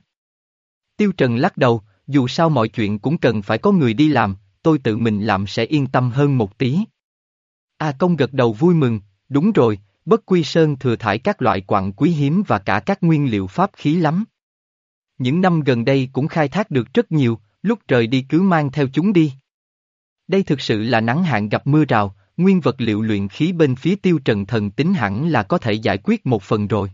Speaker 1: Tiêu Trần lắc đầu, dù sao mọi chuyện cũng cần phải có người đi làm, tôi tự mình làm sẽ yên tâm hơn một tí. A Công gật đầu vui mừng, đúng rồi, bất quy sơn thừa thải các loại quặng quý hiếm và cả các nguyên liệu pháp khí lắm. Những năm gần đây cũng khai thác được rất nhiều, lúc trời đi cứ mang theo chúng đi. Đây thực sự là nắng hạn gặp mưa rào, nguyên vật liệu luyện khí bên phía tiêu trần thần tính hẳn là có thể giải quyết một phần rồi.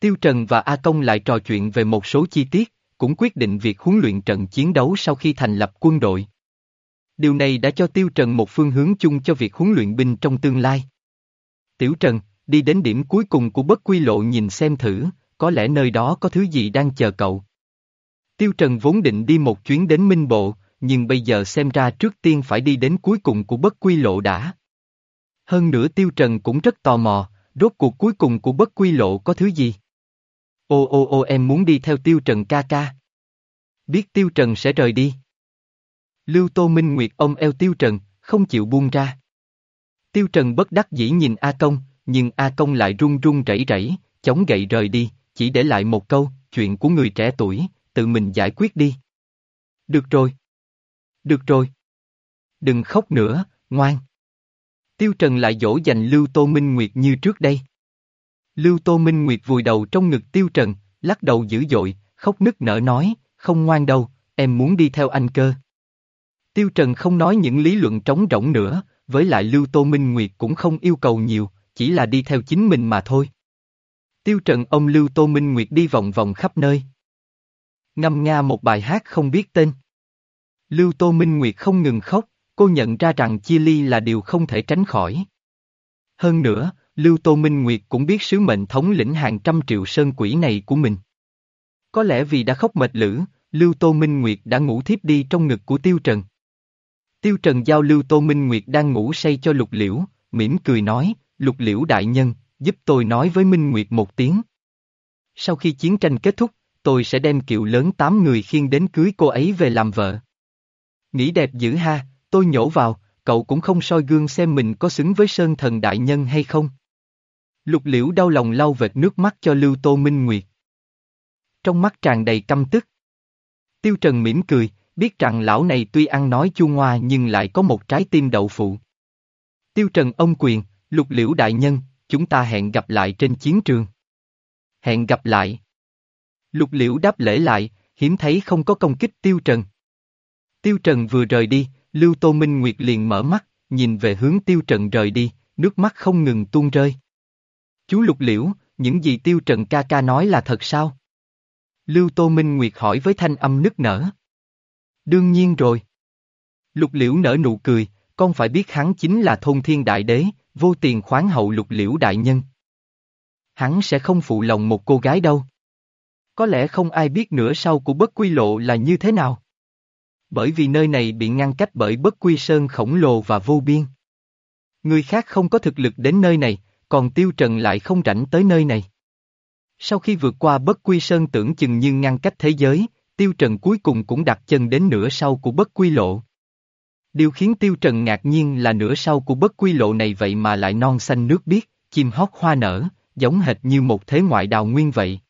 Speaker 1: Tiêu Trần và A Công lại trò chuyện về một số chi tiết, cũng quyết định việc huấn luyện trận chiến đấu sau khi thành lập quân đội. Điều này đã cho Tiêu Trần một phương hướng chung cho việc huấn luyện binh trong tương lai. Tiểu Trần, đi đến điểm cuối cùng của bất quy lộ nhìn xem thử, có lẽ nơi đó có thứ gì đang chờ cậu. Tiêu Trần vốn định đi một chuyến đến Minh Bộ, nhưng bây giờ xem ra trước tiên phải đi đến cuối cùng của bất quy lộ đã. Hơn nữa Tiêu Trần cũng rất tò mò, rốt cuộc cuối cùng của bất quy lộ có thứ gì? Ô ô ô em muốn đi theo Tiêu Trần ca ca. Biết Tiêu Trần sẽ rời đi. Lưu Tô Minh Nguyệt ôm eo Tiêu Trần, không chịu buông ra. Tiêu Trần bất đắc dĩ nhìn A Công, nhưng A Công lại run run rẩy rẩy, chống gậy rời đi, chỉ để lại một câu, chuyện của người trẻ tuổi, tự mình giải quyết đi. Được rồi. Được rồi. Đừng khóc nữa, ngoan. Tiêu Trần lại dỗ dành Lưu Tô Minh Nguyệt như trước đây. Lưu Tô Minh Nguyệt vùi đầu trong ngực Tiêu Trần, lắc đầu dữ dội, khóc nức nở nói, không ngoan đâu, em muốn đi theo anh cơ. Tiêu Trần không nói những lý luận trống rỗng nữa, với lại Lưu Tô Minh Nguyệt cũng không yêu cầu nhiều, chỉ là đi theo chính mình mà thôi. Tiêu Trần ông Lưu Tô Minh Nguyệt đi vòng vòng khắp nơi. Ngâm nga một bài hát không biết tên. Lưu Tô Minh Nguyệt không ngừng khóc, cô nhận ra rằng chia ly là điều không thể tránh khỏi. Hơn nữa, Lưu Tô Minh Nguyệt cũng biết sứ mệnh thống lĩnh hàng trăm triệu sơn quỷ này của mình. Có lẽ vì đã khóc mệt lử, Lưu Tô Minh Nguyệt đã ngủ thiếp đi trong ngực của Tiêu Trần. Tiêu Trần giao lưu Tô Minh Nguyệt đang ngủ say cho lục liễu, mỉm cười nói, lục liễu đại nhân, giúp tôi nói với Minh Nguyệt một tiếng. Sau khi chiến tranh kết thúc, tôi sẽ đem kiệu lớn tám người khiêng đến cưới cô ấy về làm vợ. Nghĩ đẹp dữ ha, tôi nhổ vào, cậu cũng không soi gương xem mình có xứng với sơn thần đại nhân hay không. Lục liễu đau lòng lau vệt nước mắt cho Lưu Tô Minh Nguyệt. Trong mắt tràn đầy căm tức. Tiêu Trần mỉm cười, biết rằng lão này tuy ăn nói chua ngoa nhưng lại có một trái tim đậu phụ. Tiêu Trần ông quyền, lục liễu đại nhân, chúng ta hẹn gặp lại trên chiến trường. Hẹn gặp lại. Lục liễu đáp lễ lại, hiếm thấy không có công kích Tiêu Trần. Tiêu Trần vừa rời đi, Lưu Tô Minh Nguyệt liền mở mắt, nhìn về hướng Tiêu Trần rời đi, nước mắt không ngừng tuôn rơi. Chú Lục Liễu, những gì Tiêu Trần ca ca nói là thật sao? Lưu Tô Minh Nguyệt hỏi với thanh âm nức nở. Đương nhiên rồi. Lục Liễu nở nụ cười, con phải biết hắn chính là thôn thiên đại đế, vô tiền khoáng hậu Lục Liễu đại nhân. Hắn sẽ không phụ lòng một cô gái đâu. Có lẽ không ai biết nửa sau của bất quy lộ là như thế nào. Bởi vì nơi này bị ngăn cách bởi bất quy sơn khổng lồ và vô biên. Người khác không có thực lực đến nơi này, còn Tiêu Trần lại không rảnh tới nơi này. Sau khi vượt qua bất quy sơn tưởng chừng như ngăn cách thế giới, Tiêu Trần cuối cùng cũng đặt chân đến nửa sau của bất quy lộ. Điều khiến Tiêu Trần ngạc nhiên là nửa sau của bất quy lộ này vậy mà lại non xanh nước biếc, chim hót hoa nở, giống hệt như một thế ngoại đào nguyên vậy.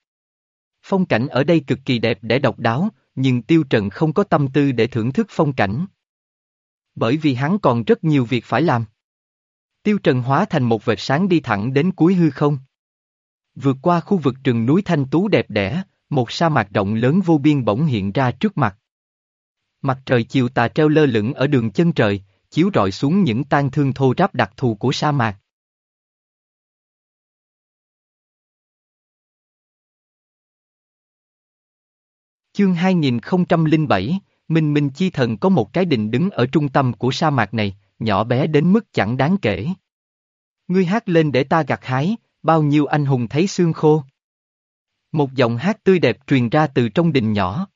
Speaker 1: Phong cảnh ở đây cực kỳ đẹp để độc đáo, nhưng Tiêu Trần không có tâm tư để thưởng thức phong cảnh. Bởi vì hắn còn rất nhiều việc phải làm. Tiêu Trần hóa thành một vệt sáng đi thẳng đến cuối hư không. Vượt qua khu vực rừng núi thanh tú đẹp đẽ, một sa mạc rộng lớn vô biên bỗng hiện ra trước mặt. Mặt trời chiều tà treo lơ lửng ở đường chân trời, chiếu rọi xuống những tan thương thô ráp đặc thù của sa mạc. Chương 2007, Minh Minh Chi Thần có một cái đình đứng ở trung tâm của sa mạc này, nhỏ bé đến mức chẳng đáng kể. Ngươi hát lên để ta gặt hái, bao nhiêu anh hùng thấy xương khô. Một giọng hát tươi đẹp truyền ra từ trong đình nhỏ.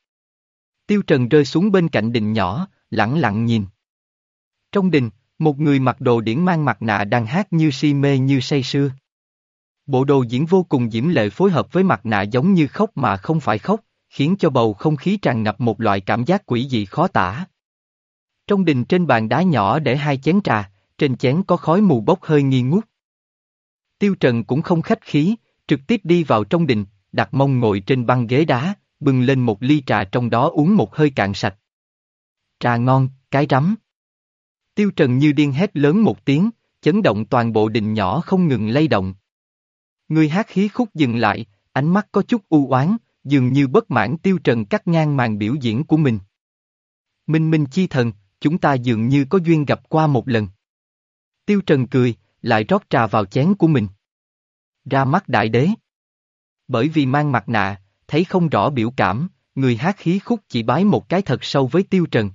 Speaker 1: Tiêu Trần rơi xuống bên cạnh đình nhỏ, lặng lặng nhìn. Trong đình, một người mặc đồ điển mang mặt nạ đang hát như si mê như say sưa. Bộ đồ diễn vô cùng diễm lệ phối hợp với mặt nạ giống như khóc mà không phải khóc, khiến cho bầu không khí tràn ngập một loại cảm giác quỷ dị khó tả. Trong đình trên bàn đá nhỏ để hai chén trà, trên chén có khói mù bốc hơi nghi ngút. Tiêu Trần cũng không khách khí, trực tiếp đi vào trong đình, đặt mông ngồi trên băng ghế đá, bưng lên một ly trà trong đó uống một hơi cạn sạch. Trà ngon, cái rắm. Tiêu Trần như điên hét lớn một tiếng, chấn động toàn bộ đình nhỏ không ngừng lay động. Người hát khí khúc dừng lại, ánh mắt có chút u oán, dường như bất mãn Tiêu Trần cắt ngang màn biểu diễn của mình. Minh Minh chi thần, chúng ta dường như có duyên gặp qua một lần. Tiêu Trần cười, lại rót trà vào chén của mình. Ra mắt đại đế. Bởi vì mang mặt nạ, thấy không rõ biểu cảm, người hát khí khúc chỉ bái một cái thật sâu với Tiêu Trần.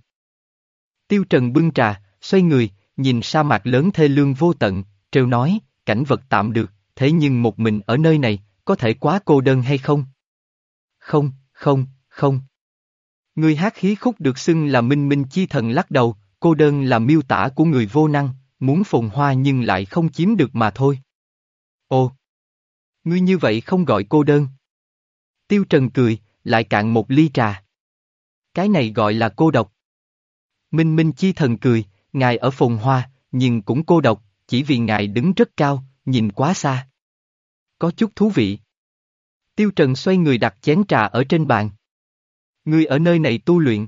Speaker 1: Tiêu Trần bưng trà, xoay người, nhìn sa mạc lớn thê lương vô tận, trêu nói, cảnh vật tạm được, thế nhưng một mình ở nơi này, có thể quá cô đơn hay không? Không, không, không. Người hát khí khúc được xưng là minh minh chi thần lắc đầu, cô đơn là miêu tả của người vô năng, muốn phồn hoa nhưng lại không chiếm được mà thôi. Ồ! Ngươi như vậy không gọi cô đơn. Tiêu Trần cười, lại cạn một ly trà. Cái này gọi là cô độc. Minh Minh Chi thần cười, ngài ở phồn hoa, nhưng cũng cô độc, chỉ vì ngài đứng rất cao, nhìn quá xa. Có chút thú vị. Tiêu Trần xoay người đặt chén trà ở trên bàn. Ngươi ở nơi này tu luyện.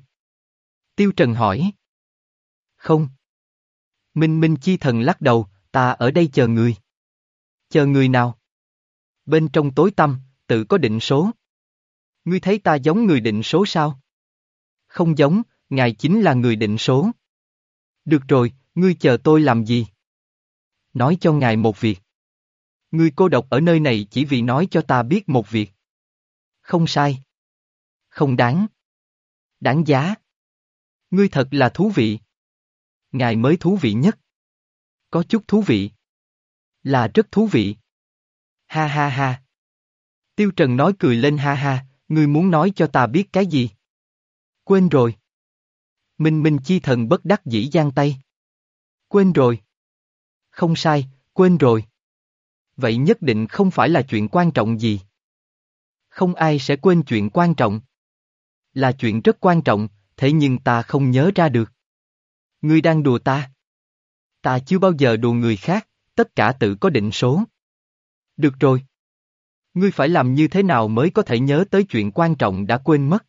Speaker 1: Tiêu Trần hỏi. Không. Minh Minh Chi thần lắc đầu, ta ở đây chờ người. Chờ người nào? Bên trong tối tâm, tự có định số. Ngươi thấy ta giống người định số sao? Không giống, ngài chính là người định số. Được rồi, ngươi chờ tôi làm gì? Nói cho ngài một việc. Ngươi cô độc ở nơi này chỉ vì nói cho ta biết một việc. Không sai. Không đáng. Đáng giá. Ngươi thật là thú vị. Ngài mới thú vị nhất. Có chút thú vị. Là rất thú vị. Ha ha ha. Tiêu Trần nói cười lên ha ha, ngươi muốn nói cho ta biết cái gì? Quên rồi. Minh Minh chi thần bất đắc dĩ giang tay. Quên rồi. Không sai, quên rồi. Vậy nhất định không phải là chuyện quan trọng gì. Không ai sẽ quên chuyện quan trọng. Là chuyện rất quan trọng, thế nhưng ta không nhớ ra được. Ngươi đang đùa ta. Ta chưa bao giờ đùa người khác, tất cả tự có định số. Được rồi. Ngươi phải làm như thế nào mới có thể nhớ tới chuyện quan trọng đã quên mất?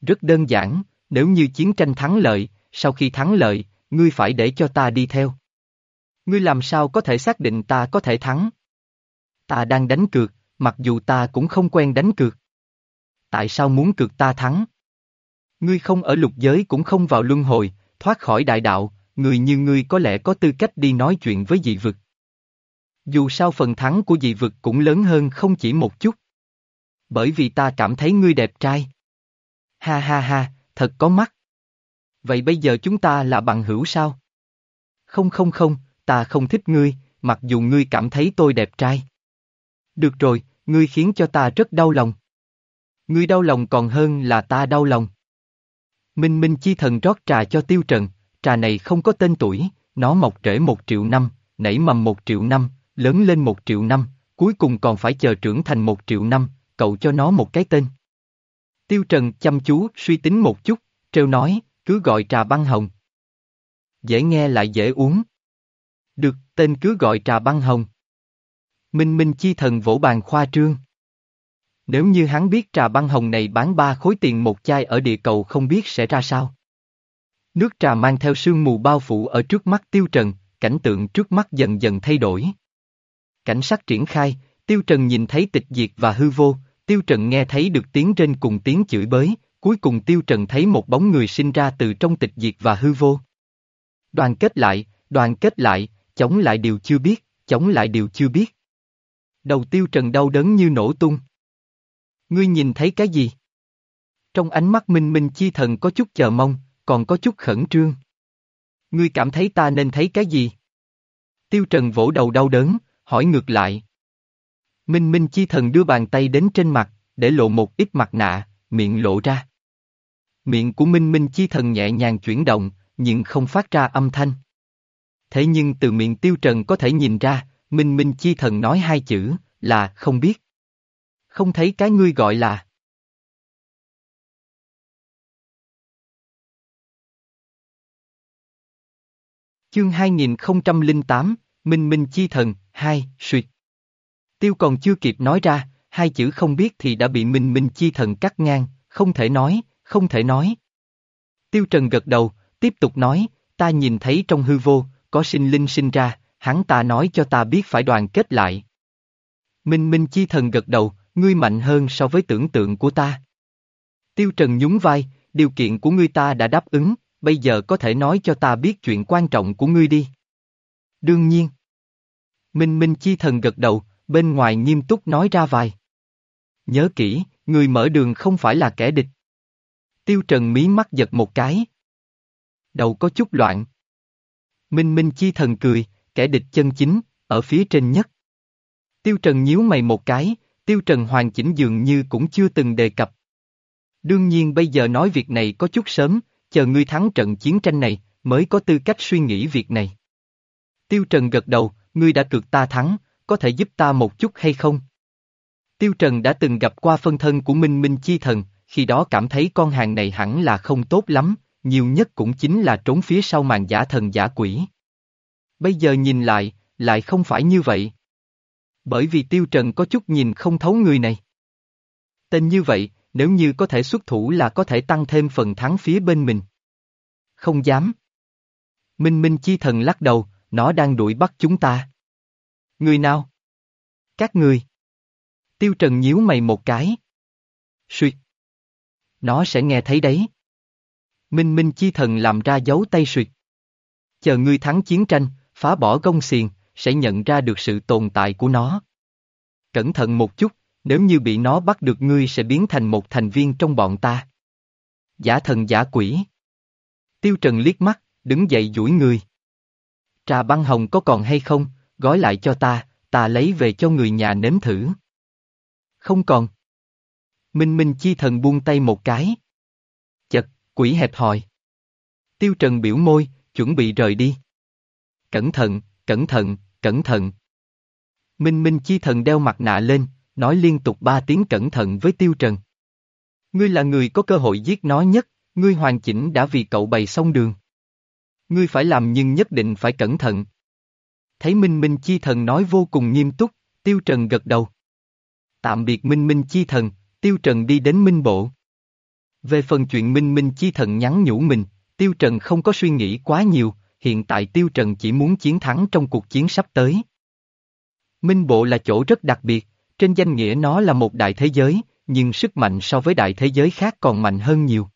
Speaker 1: Rất đơn giản, nếu như chiến tranh thắng lợi, sau khi thắng lợi, ngươi phải để cho ta đi theo. Ngươi làm sao có thể xác định ta có thể thắng? Ta đang đánh cược, mặc dù ta cũng không quen đánh cược. Tại sao muốn cược ta thắng? Ngươi không ở lục giới cũng không vào luân hồi, thoát khỏi đại đạo, người như ngươi có lẽ có tư cách đi nói chuyện với dị vực. Dù sao phần thắng của dị vực cũng lớn hơn không chỉ một chút. Bởi vì ta cảm thấy ngươi đẹp trai. Ha ha ha, thật có mắt. Vậy bây giờ chúng ta là bằng hữu sao? Không không không, ta không thích ngươi, mặc dù ngươi cảm thấy tôi đẹp trai. Được rồi, ngươi khiến cho ta rất đau lòng. Ngươi đau lòng còn hơn là ta đau lòng. Minh Minh Chi Thần rót trà cho Tiêu Trần, trà này không có tên tuổi, nó mọc rễ một triệu năm, nảy mầm một triệu năm, lớn lên một triệu năm, cuối cùng còn phải chờ trưởng thành một triệu năm, cậu cho nó một cái tên. Tiêu Trần chăm chú suy tính một chút, treo nói, cứ gọi trà băng hồng. Dễ nghe lại dễ uống. Được, tên cứ gọi trà băng hồng. Minh Minh Chi Thần vỗ bàn khoa trương. Nếu như hắn biết trà băng hồng này bán ba khối tiền một chai ở địa cầu không biết sẽ ra sao. Nước trà mang theo sương mù bao phủ ở trước mắt tiêu trần, cảnh tượng trước mắt dần dần thay đổi. Cảnh sát triển khai, tiêu trần nhìn thấy tịch diệt và hư vô, tiêu trần nghe thấy được tiếng trên cùng tiếng chửi bới, cuối cùng tiêu trần thấy một bóng người sinh ra từ trong tịch diệt và hư vô. Đoàn kết lại, đoàn kết lại, chống lại điều chưa biết, chống lại điều chưa biết. Đầu tiêu trần đau đớn như nổ tung. Ngươi nhìn thấy cái gì? Trong ánh mắt minh minh chi thần có chút chờ mong, còn có chút khẩn trương. Ngươi cảm thấy ta nên thấy cái gì? Tiêu Trần vỗ đầu đau đớn, hỏi ngược lại. Minh Minh Chi Thần đưa bàn tay đến trên mặt, để lộ một ít mặt nạ, miệng lộ ra. Miệng của Minh Minh Chi Thần nhẹ nhàng chuyển động, nhưng không phát ra âm thanh. Thế nhưng từ miệng Tiêu Trần có thể nhìn ra, Minh Minh Chi Thần nói hai chữ, là không biết. Không thấy cái ngươi gọi là. Chương 2008, Minh Minh Chi Thần, hai suyệt. Tiêu còn chưa kịp nói ra, hai chữ không biết thì đã bị Minh Minh Chi Thần cắt ngang, không thể nói, không thể nói. Tiêu Trần gật đầu, tiếp tục nói, ta nhìn thấy trong hư vô, có sinh linh sinh ra, hắn ta nói cho ta biết phải đoàn kết lại. Minh Minh Chi Thần gật đầu, ngươi mạnh hơn so với tưởng tượng của ta. Tiêu Trần nhún vai, điều kiện của ngươi ta đã đáp ứng, bây giờ có thể nói cho ta biết chuyện quan trọng của ngươi đi. Đương nhiên. Minh Minh Chi Thần gật đầu, bên ngoài nghiêm túc nói ra vài. Nhớ kỹ, người mở đường không phải là kẻ địch. Tiêu Trần mí mắt giật một cái. Đầu có chút loạn. Minh Minh Chi Thần cười, kẻ địch chân chính, ở phía trên nhất. Tiêu Trần nhíu mày một cái, Tiêu Trần hoàn chỉnh dường như cũng chưa từng đề cập. Đương nhiên bây giờ nói việc này có chút sớm, chờ ngươi thắng trận chiến tranh này, mới có tư cách suy nghĩ việc này. Tiêu Trần gật đầu, ngươi đã cược ta thắng, có thể giúp ta một chút hay không? Tiêu Trần đã từng gặp qua phân thân của Minh Minh Chi Thần, khi đó cảm thấy con hàng này hẳn là không tốt lắm, nhiều nhất cũng chính là trốn phía sau màn giả thần giả quỷ. Bây giờ nhìn lại, lại không phải như vậy. Bởi vì Tiêu Trần có chút nhìn không thấu người này. Tên như vậy, nếu như có thể xuất thủ là có thể tăng thêm phần thắng phía bên mình. Không dám. Minh Minh Chi Thần lắc đầu, nó đang đuổi bắt chúng ta. Người nào? Các người. Tiêu Trần nhíu mày một cái. Xuyệt. Nó sẽ nghe thấy đấy. Minh Minh Chi Thần làm ra dấu tay suyệt. Chờ ngươi thắng chiến tranh, phá bỏ gông xiềng, sẽ nhận ra được sự tồn tại của nó. Cẩn thận một chút, nếu như bị nó bắt được ngươi sẽ biến thành một thành viên trong bọn ta. Giả thần giả quỷ. Tiêu Trần liếc mắt, đứng dậy duỗi người. Trà băng hồng có còn hay không, gói lại cho ta, ta lấy về cho người nhà nếm thử. Không còn. Minh Minh Chi thần buông tay một cái. Chật, quỷ hẹp hòi. Tiêu Trần biểu môi, chuẩn bị rời đi. Cẩn thận, cẩn thận, cẩn thận. Minh Minh Chi Thần đeo mặt nạ lên, nói liên tục ba tiếng cẩn thận với Tiêu Trần. Ngươi là người có cơ hội giết nó nhất, ngươi hoàn chỉnh đã vì cậu bày xong đường. Ngươi phải làm nhưng nhất định phải cẩn thận. Thấy Minh Minh Chi Thần nói vô cùng nghiêm túc, Tiêu Trần gật đầu. Tạm biệt Minh Minh Chi Thần, Tiêu Trần đi đến Minh Bộ. Về phần chuyện Minh Minh Chi Thần nhắn nhủ mình, Tiêu Trần không có suy nghĩ quá nhiều, hiện tại Tiêu Trần chỉ muốn chiến thắng trong cuộc chiến sắp tới. Minh Bộ là chỗ rất đặc biệt, trên danh nghĩa nó là một đại thế giới, nhưng sức mạnh so với đại thế giới khác còn mạnh hơn nhiều.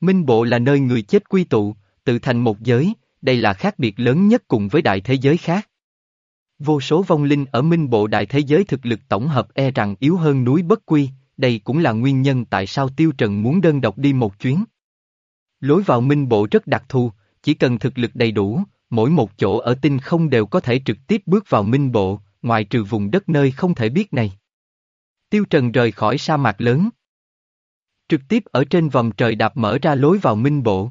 Speaker 1: Minh Bộ là nơi người chết quy tụ, tự thành một giới, đây là khác biệt lớn nhất cùng với đại thế giới khác. Vô số vong linh ở Minh Bộ đại thế giới thực lực tổng hợp e rằng yếu hơn núi bất quy, đây cũng là nguyên nhân tại sao Tiêu Trần muốn đơn độc đi một chuyến. Lối vào Minh Bộ rất đặc thù, chỉ cần thực lực đầy đủ, mỗi một chỗ ở tinh không đều có thể trực tiếp bước vào Minh Bộ, ngoài trừ vùng đất nơi không thể biết này. Tiêu Trần rời khỏi sa mạc lớn. Trực tiếp ở trên vòng trời đạp mở ra lối vào Minh Bộ.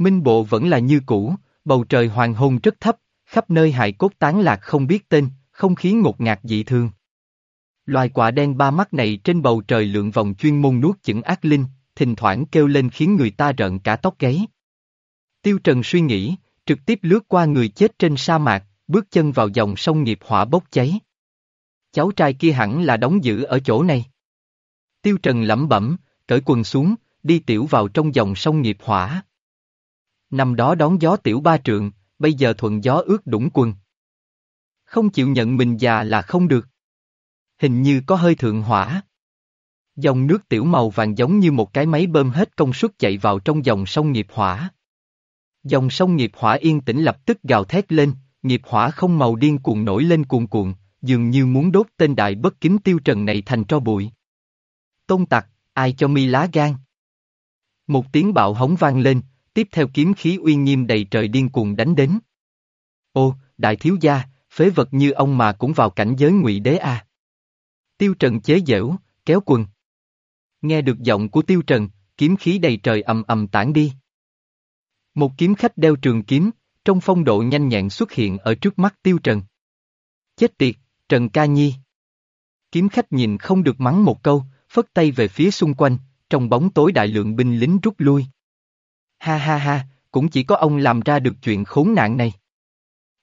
Speaker 1: Minh Bộ vẫn là như cũ, bầu trời hoàng hôn rất thấp, khắp nơi hại cốt tán lạc không biết tên, không khí ngột ngạt dị thương. Loài quả đen ba mắt này trên bầu trời lượn vòng chuyên môn nuốt chửng ác linh, thỉnh thoảng kêu lên khiến người ta rợn cả tóc gáy. Tiêu Trần suy nghĩ, trực tiếp lướt qua người chết trên sa mạc, bước chân vào dòng sông nghiệp hỏa bốc cháy. Cháu trai kia hẳn là đóng giữ ở chỗ này. Tiêu Trần lẩm bẩm, cởi quần xuống, đi tiểu vào trong dòng sông nghiệp hỏa. Năm đó đón gió tiểu ba trượng, bây giờ thuận gió ướt đũng quần. Không chịu nhận mình già là không được. Hình như có hơi thượng hỏa. Dòng nước tiểu màu vàng giống như một cái máy bơm hết công suất chạy vào trong dòng sông nghiệp hỏa. Dòng sông nghiệp hỏa yên tĩnh lập tức gào thét lên, nghiệp hỏa không màu điên cuồng nổi lên cuồn cuộn, dường như muốn đốt tên đại bất kính tiêu trần này thành tro bụi. Tôn tặc, ai cho mi lá gan? Một tiếng bạo hống vang lên, tiếp theo kiếm khí uy nghiêm đầy trời điên cuồng đánh đến. Ô, đại thiếu gia, phế vật như ông mà cũng vào cảnh giới ngụy đế à. Tiêu Trần chế giễu, kéo quần. Nghe được giọng của Tiêu Trần, kiếm khí đầy trời ầm ầm tản đi. Một kiếm khách đeo trường kiếm, trong phong độ nhanh nhẹn xuất hiện ở trước mắt Tiêu Trần. Chết tiệt, Trần Ca Nhi. Kiếm khách nhìn không được mắng một câu, phất tay về phía xung quanh, trong bóng tối đại lượng binh lính rút lui. Ha ha ha, cũng chỉ có ông làm ra được chuyện khốn nạn này.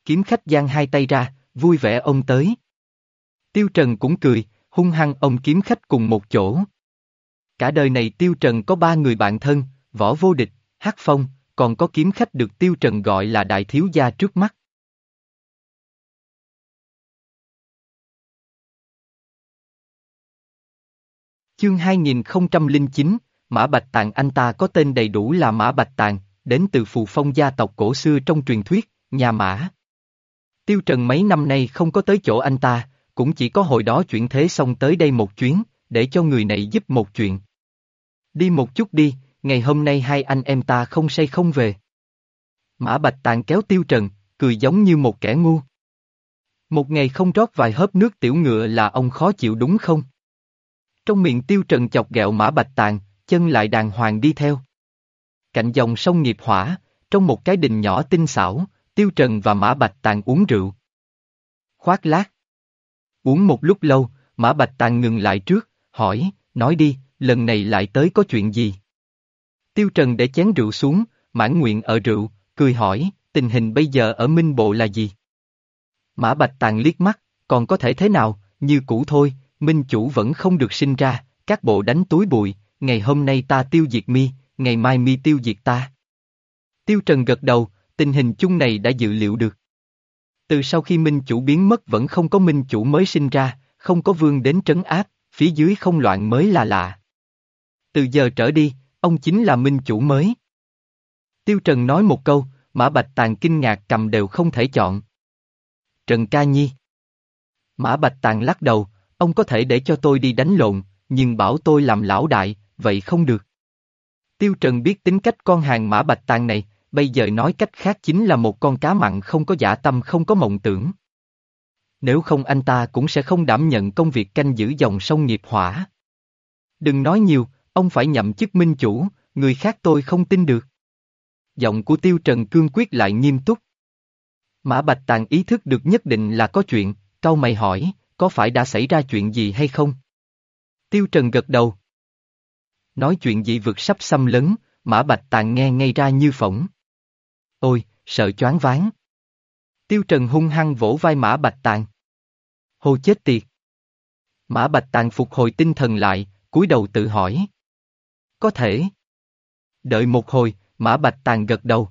Speaker 1: Kiếm khách giang hai tay ra, vui vẻ ông tới. Tiêu Trần cũng cười, hung hăng ông kiếm khách cùng một chỗ. Cả đời này Tiêu Trần có ba người bạn thân, Võ Vô Địch, Hắc Phong, còn có kiếm khách được Tiêu Trần gọi là đại thiếu gia trước mắt. Chương 2009, Mã Bạch Tàng anh ta có tên đầy đủ là Mã Bạch Tàng, đến từ phù phong gia tộc cổ xưa trong truyền thuyết, nhà Mã. Tiêu Trần mấy năm nay không có tới chỗ anh ta, cũng chỉ có hồi đó chuyển thế xong tới đây một chuyến, để cho người này giúp một chuyện. Đi một chút đi, ngày hôm nay hai anh em ta không say không về. Mã Bạch Tàng kéo Tiêu Trần, cười giống như một kẻ ngu. Một ngày không rót vài hớp nước tiểu ngựa là ông khó chịu đúng không? Trong miệng Tiêu Trần chọc ghẹo Mã Bạch Tàng, chân lại đàng hoàng đi theo. Cạnh dòng sông nghiệp hỏa, trong một cái đình nhỏ tinh xảo, Tiêu Trần và Mã Bạch Tàng uống rượu. Khoác lát. Uống một lúc lâu, Mã Bạch Tàng ngừng lại trước, hỏi, nói đi, lần này lại tới có chuyện gì? Tiêu Trần để chén rượu xuống, mãn nguyện ở rượu, cười hỏi, tình hình bây giờ ở Minh Bộ là gì? Mã Bạch Tàng liếc mắt, còn có thể thế nào, như cũ thôi, Minh Chủ vẫn không được sinh ra, các bộ đánh túi bụi, ngày hôm nay ta tiêu diệt mi, ngày mai mi tiêu diệt ta. Tiêu Trần gật đầu, tình hình chung này đã dự liệu được. Từ sau khi Minh Chủ biến mất vẫn không có Minh Chủ mới sinh ra, không có vương đến trấn áp, phía dưới không loạn mới là lạ. Từ giờ trở đi, ông chính là Minh Chủ mới. Tiêu Trần nói một câu, Mã Bạch Tàng kinh ngạc cầm đều không thể chọn. Trần Ca Nhi Mã Bạch Tàng lắc đầu, ông có thể để cho tôi đi đánh lộn, nhưng bảo tôi làm lão đại, vậy không được. Tiêu Trần biết tính cách con hàng Mã Bạch Tàng này, bây giờ nói cách khác chính là một con cá mặn không có giả tâm không có mộng tưởng. Nếu không anh ta cũng sẽ không đảm nhận công việc canh giữ dòng sông nghiệp hỏa. Đừng nói nhiều, ông phải nhậm chức minh chủ, người khác tôi không tin được. Giọng của Tiêu Trần cương quyết lại nghiêm túc. Mã Bạch Tàng ý thức được nhất định là có chuyện, cau mày hỏi, có phải đã xảy ra chuyện gì hay không? Tiêu Trần gật đầu. Nói chuyện dị vực sắp xâm lấn, Mã Bạch Tàng nghe ngay ra như phỏng. Ôi, sợ choáng váng. Tiêu Trần hung hăng vỗ vai Mã Bạch Tàng. Hô chết tiệt. Mã Bạch Tàng phục hồi tinh thần lại, cúi đầu tự hỏi. Có thể. Đợi một hồi, Mã Bạch Tàng gật đầu.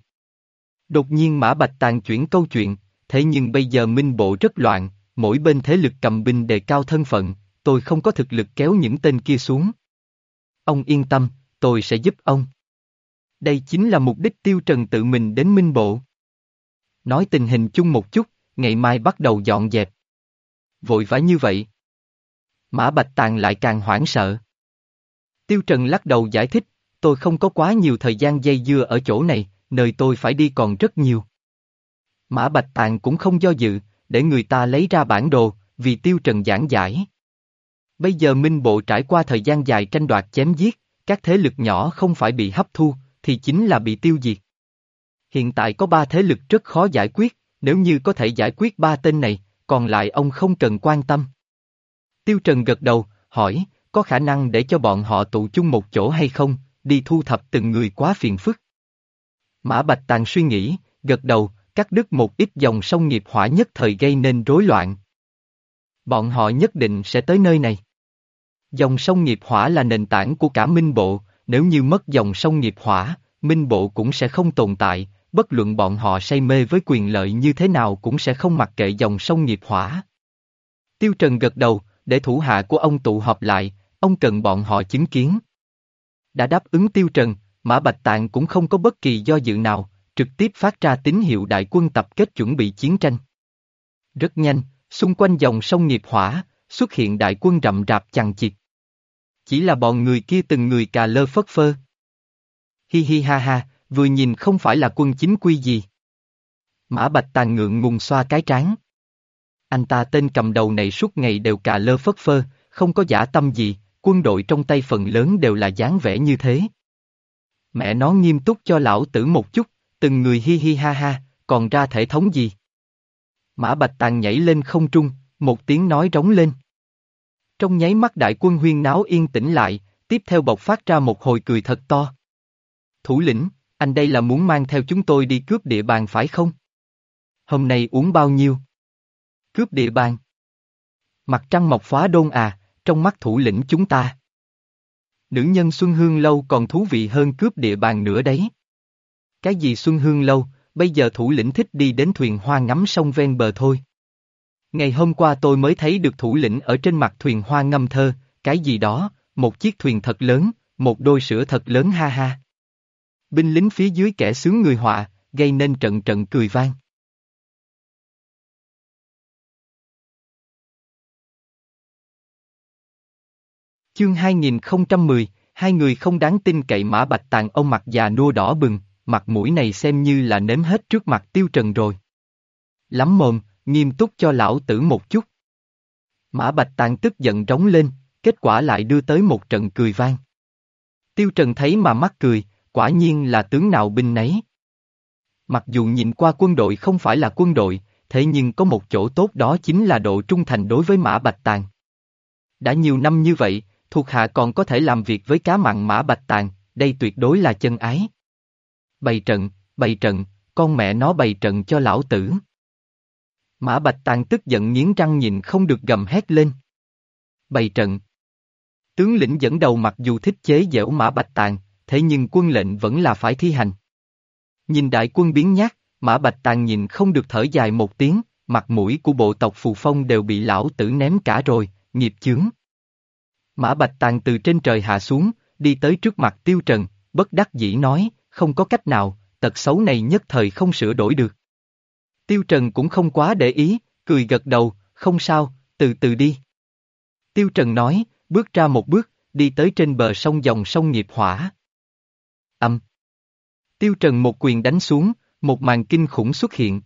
Speaker 1: Đột nhiên Mã Bạch Tàng chuyển câu chuyện, thế nhưng bây giờ minh bộ rất loạn, mỗi bên thế lực cầm binh đề cao thân phận, tôi không có thực lực kéo những tên kia xuống. Ông yên tâm, tôi sẽ giúp ông. Đây chính là mục đích tiêu trần tự mình đến minh bộ. Nói tình hình chung một chút, ngày mai bắt đầu dọn dẹp. Vội vã như vậy. Mã Bạch Tàng lại càng hoảng sợ. Tiêu Trần lắc đầu giải thích, tôi không có quá nhiều thời gian dây dưa ở chỗ này, nơi tôi phải đi còn rất nhiều. Mã Bạch Tàng cũng không do dự, để người ta lấy ra bản đồ, vì Tiêu Trần giảng giải. Bây giờ Minh Bộ trải qua thời gian dài tranh đoạt chém giết, các thế lực nhỏ không phải bị hấp thu, thì chính là bị tiêu diệt. Hiện tại có ba thế lực rất khó giải quyết, nếu như có thể giải quyết ba tên này, còn lại ông không cần quan tâm. Tiêu Trần gật đầu, hỏi, có khả năng để cho bọn họ tụ chung một chỗ hay không, đi thu thập từng người quá phiền phức. Mã Bạch Tàng suy nghĩ, gật đầu, cắt đứt một ít dòng sông nghiệp hỏa nhất thời gây nên rối loạn. Bọn họ nhất định sẽ tới nơi này. Dòng sông nghiệp hỏa là nền tảng của cả Minh Bộ, nếu như mất dòng sông nghiệp hỏa, Minh Bộ cũng sẽ không tồn tại, bất luận bọn họ say mê với quyền lợi như thế nào cũng sẽ không mặc kệ dòng sông nghiệp hỏa. Tiêu Trần gật đầu, để thủ hạ của ông tụ họp lại, ông cần bọn họ chứng kiến. Đã đáp ứng Tiêu Trần, Mã Bạch Tạng cũng không có bất kỳ do dự nào, trực tiếp phát ra tín hiệu đại quân tập kết chuẩn bị chiến tranh. Rất nhanh, xung quanh dòng sông nghiệp hỏa, xuất hiện đại quân rậm rạp chằng chịt. Chỉ là bọn người kia từng người cà lơ phất phơ. Hi hi ha ha, vừa nhìn không phải là quân chính quy gì. Mã Bạch Tàng ngượng ngùng xoa cái trán. Anh ta tên cầm đầu này suốt ngày đều cà lơ phất phơ, không có giả tâm gì, quân đội trong tay phần lớn đều là dáng vẻ như thế. Mẹ nó nghiêm túc cho lão tử một chút, từng người hi hi ha ha, còn ra thể thống gì? Mã Bạch Tàng nhảy lên không trung, một tiếng nói rống lên. Trong nháy mắt đại quân huyên náo yên tĩnh lại, tiếp theo bộc phát ra một hồi cười thật to. Thủ lĩnh, anh đây là muốn mang theo chúng tôi đi cướp địa bàn phải không? Hôm nay uống bao nhiêu? Cướp địa bàn. Mặt trăng mọc phá đôn à, trong mắt thủ lĩnh chúng ta. Nữ nhân Xuân Hương Lâu còn thú vị hơn cướp địa bàn nữa đấy. Cái gì Xuân Hương Lâu, bây giờ thủ lĩnh thích đi đến thuyền hoa ngắm sông ven bờ thôi. Ngày hôm qua tôi mới thấy được thủ lĩnh ở trên mặt thuyền hoa ngâm thơ, cái gì đó, một chiếc thuyền thật lớn, một đôi sữa thật lớn ha ha. Binh lính phía dưới kẻ sướng người họa, gây nên trận trận cười vang. Chương 2010, hai người không đáng tin cậy mã bạch tàng ông mặt già nua đỏ bừng, mặt mũi này xem như là nếm hết trước mặt tiêu trần rồi. Lắm mồm, nghiêm túc cho lão tử một chút. Mã bạch tàng tức giận rống lên, kết quả lại đưa tới một trận cười vang. Tiêu trần thấy mà mắt cười, quả nhiên là tướng nào binh nấy. Mặc dù nhìn qua quân đội không phải là quân đội, thế nhưng có một chỗ tốt đó chính là độ trung thành đối với Mã Bạch Tàng. Đã nhiều năm như vậy, thuộc hạ còn có thể làm việc với cá mặn Mã Bạch Tàng, đây tuyệt đối là chân ái. Bày trận, bày trận, con mẹ nó bày trận cho lão tử. Mã Bạch Tàng tức giận nghiến răng nhìn không được gầm hét lên. Bày trận. Tướng lĩnh dẫn đầu mặc dù thích chế dẻo Mã Bạch Tàng, thế nhưng quân lệnh vẫn là phải thi hành. Nhìn đại quân biến nhát, Mã Bạch Tàng nhìn không được thở dài một tiếng, mặt mũi của bộ tộc Phù Phong đều bị lão tử ném cả rồi, nghiệp chướng. Mã Bạch Tàng từ trên trời hạ xuống, đi tới trước mặt Tiêu Trần, bất đắc dĩ nói, không có cách nào, tật xấu này nhất thời không sửa đổi được. Tiêu Trần cũng không quá để ý, cười gật đầu, không sao, từ từ đi. Tiêu Trần nói, bước ra một bước, đi tới trên bờ sông dòng sông nghiệp hỏa. Âm. Tiêu Trần một quyền đánh xuống, một màn kinh khủng xuất hiện.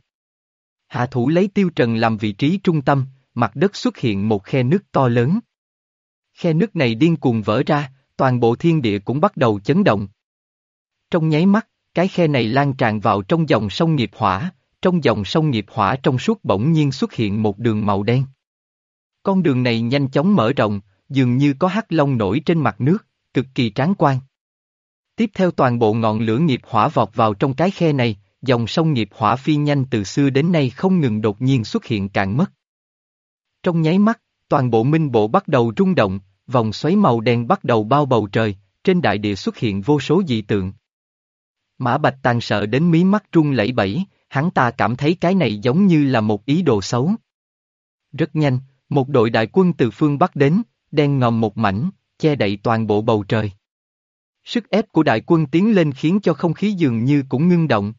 Speaker 1: Hạ thủ lấy Tiêu Trần làm vị trí trung tâm, mặt đất xuất hiện một khe nước to lớn. Khe nước này điên cuồng vỡ ra, toàn bộ thiên địa cũng bắt đầu chấn động. Trong nháy mắt, cái khe này lan tràn vào trong dòng sông nghiệp hỏa, trong dòng sông nghiệp hỏa trong suốt bỗng nhiên xuất hiện một đường màu đen. Con đường này nhanh chóng mở rộng, dường như có hắc long nổi trên mặt nước, cực kỳ tráng quan. Tiếp theo toàn bộ ngọn lửa nghiệp hỏa vọt vào trong cái khe này, dòng sông nghiệp hỏa phi nhanh từ xưa đến nay không ngừng đột nhiên xuất hiện cạn mất. Trong nháy mắt, toàn bộ minh bộ bắt đầu rung động, vòng xoáy màu đen bắt đầu bao bầu trời, trên đại địa xuất hiện vô số dị tượng. Mã Bạch tàn sợ đến mí mắt rung lẫy bẫy, hắn ta cảm thấy cái này giống như là một ý đồ xấu. Rất nhanh, một đội đại quân từ phương Bắc đến, đen ngòm một mảnh, che đậy toàn bộ bầu trời. Sức ép của đại quân tiến lên khiến cho không khí dường như cũng ngưng động.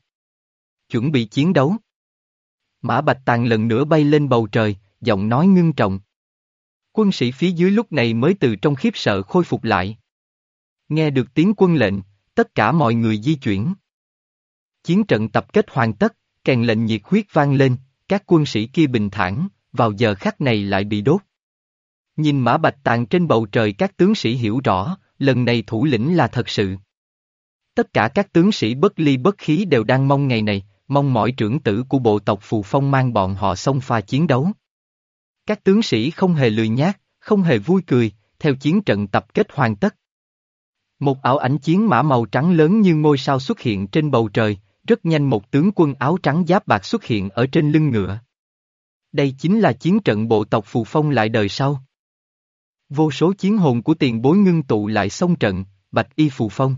Speaker 1: Chuẩn bị chiến đấu. Mã Bạch Tàng lần nữa bay lên bầu trời, giọng nói ngưng trọng. Quân sĩ phía dưới lúc này mới từ trong khiếp sợ khôi phục lại. Nghe được tiếng quân lệnh, tất cả mọi người di chuyển. Chiến trận tập kết hoàn tất, kèn lệnh nhiệt huyết vang lên, các quân sĩ kia bình thản, vào giờ khắc này lại bị đốt. Nhìn mã bạch tàng trên bầu trời các tướng sĩ hiểu rõ, lần này thủ lĩnh là thật sự. Tất cả các tướng sĩ bất ly bất khí đều đang mong ngày này, mong mỏi trưởng tử của bộ tộc Phù Phong mang bọn họ xông pha chiến đấu. Các tướng sĩ không hề lười nhác, không hề vui cười, theo chiến trận tập kết hoàn tất. Một ảo ảnh chiến mã màu trắng lớn như ngôi sao xuất hiện trên bầu trời, rất nhanh một tướng quân áo trắng giáp bạc xuất hiện ở trên lưng ngựa. Đây chính là chiến trận bộ tộc Phù Phong lại đời sau. Vô số chiến hồn của tiền bối ngưng tụ lại xông trận, bạch y Phù Phong.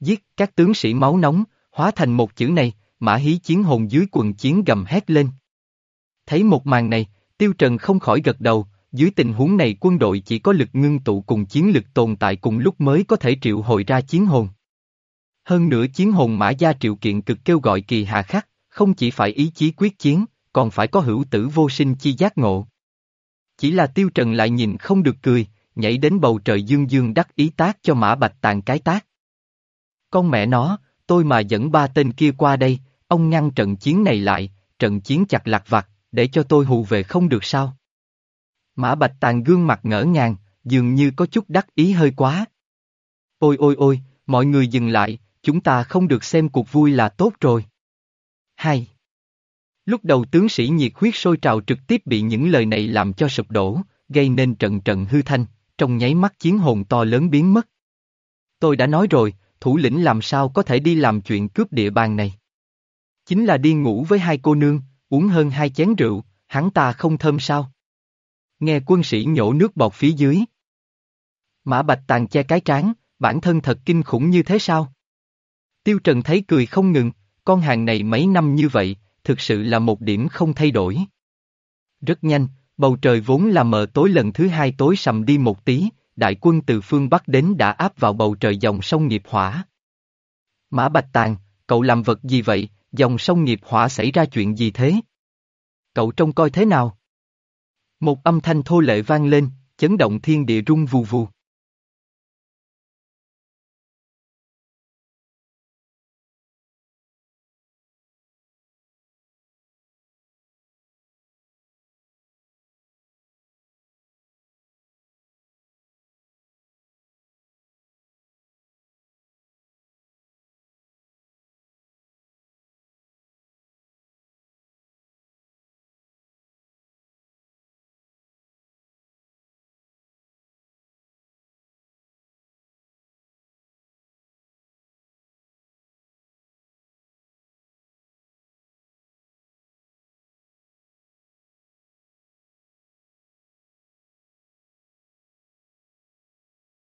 Speaker 1: Giết các tướng sĩ máu nóng, hóa thành một chữ này, mã hí chiến hồn dưới quần chiến gầm hét lên. Thấy một màn này, Tiêu Trần không khỏi gật đầu, dưới tình huống này quân đội chỉ có lực ngưng tụ cùng chiến lực tồn tại cùng lúc mới có thể triệu hồi ra chiến hồn. Hơn nữa chiến hồn mã gia triệu kiện cực kêu gọi kỳ hà khắc, không chỉ phải ý chí quyết chiến, còn phải có hữu tử vô sinh chi giác ngộ. Chỉ là tiêu trần lại nhìn không được cười, nhảy đến bầu trời dương dương đắc ý tác cho mã bạch tàn cái tác. Con mẹ nó, tôi mà dẫn ba tên kia qua đây, ông ngăn trận chiến này lại, trận chiến chặt lạc vặt, để cho tôi hù về không được sao? Mã Bạch Tàng gương mặt ngỡ ngàng, dường như có chút đắc ý hơi quá. Ôi ôi ôi, mọi người dừng lại, chúng ta không được xem cuộc vui là tốt rồi. Hai. Lúc đầu tướng sĩ nhiệt huyết sôi trào trực tiếp bị những lời này làm cho sụp đổ, gây nên trận trận hư thanh, trong nháy mắt chiến hồn to lớn biến mất. Tôi đã nói rồi, thủ lĩnh làm sao có thể đi làm chuyện cướp địa bàn này. Chính là đi ngủ với hai cô nương, uống hơn hai chén rượu, hắn ta không thơm sao. Nghe quân sĩ nhổ nước bọt phía dưới. Mã Bạch Tàng che cái trán, bản thân thật kinh khủng như thế sao? Tiêu Trần thấy cười không ngừng, con hàng này mấy năm như vậy, thực sự là một điểm không thay đổi. Rất nhanh, bầu trời vốn là mờ tối lần thứ hai tối sầm đi một tí, đại quân từ phương Bắc đến đã áp vào bầu trời dòng sông nghiệp hỏa. Mã Bạch Tàng, cậu làm vật gì vậy, dòng sông nghiệp hỏa xảy ra chuyện gì thế? Cậu trông coi thế nào? Một âm thanh thô lệ vang lên, chấn động thiên địa rung vù vù.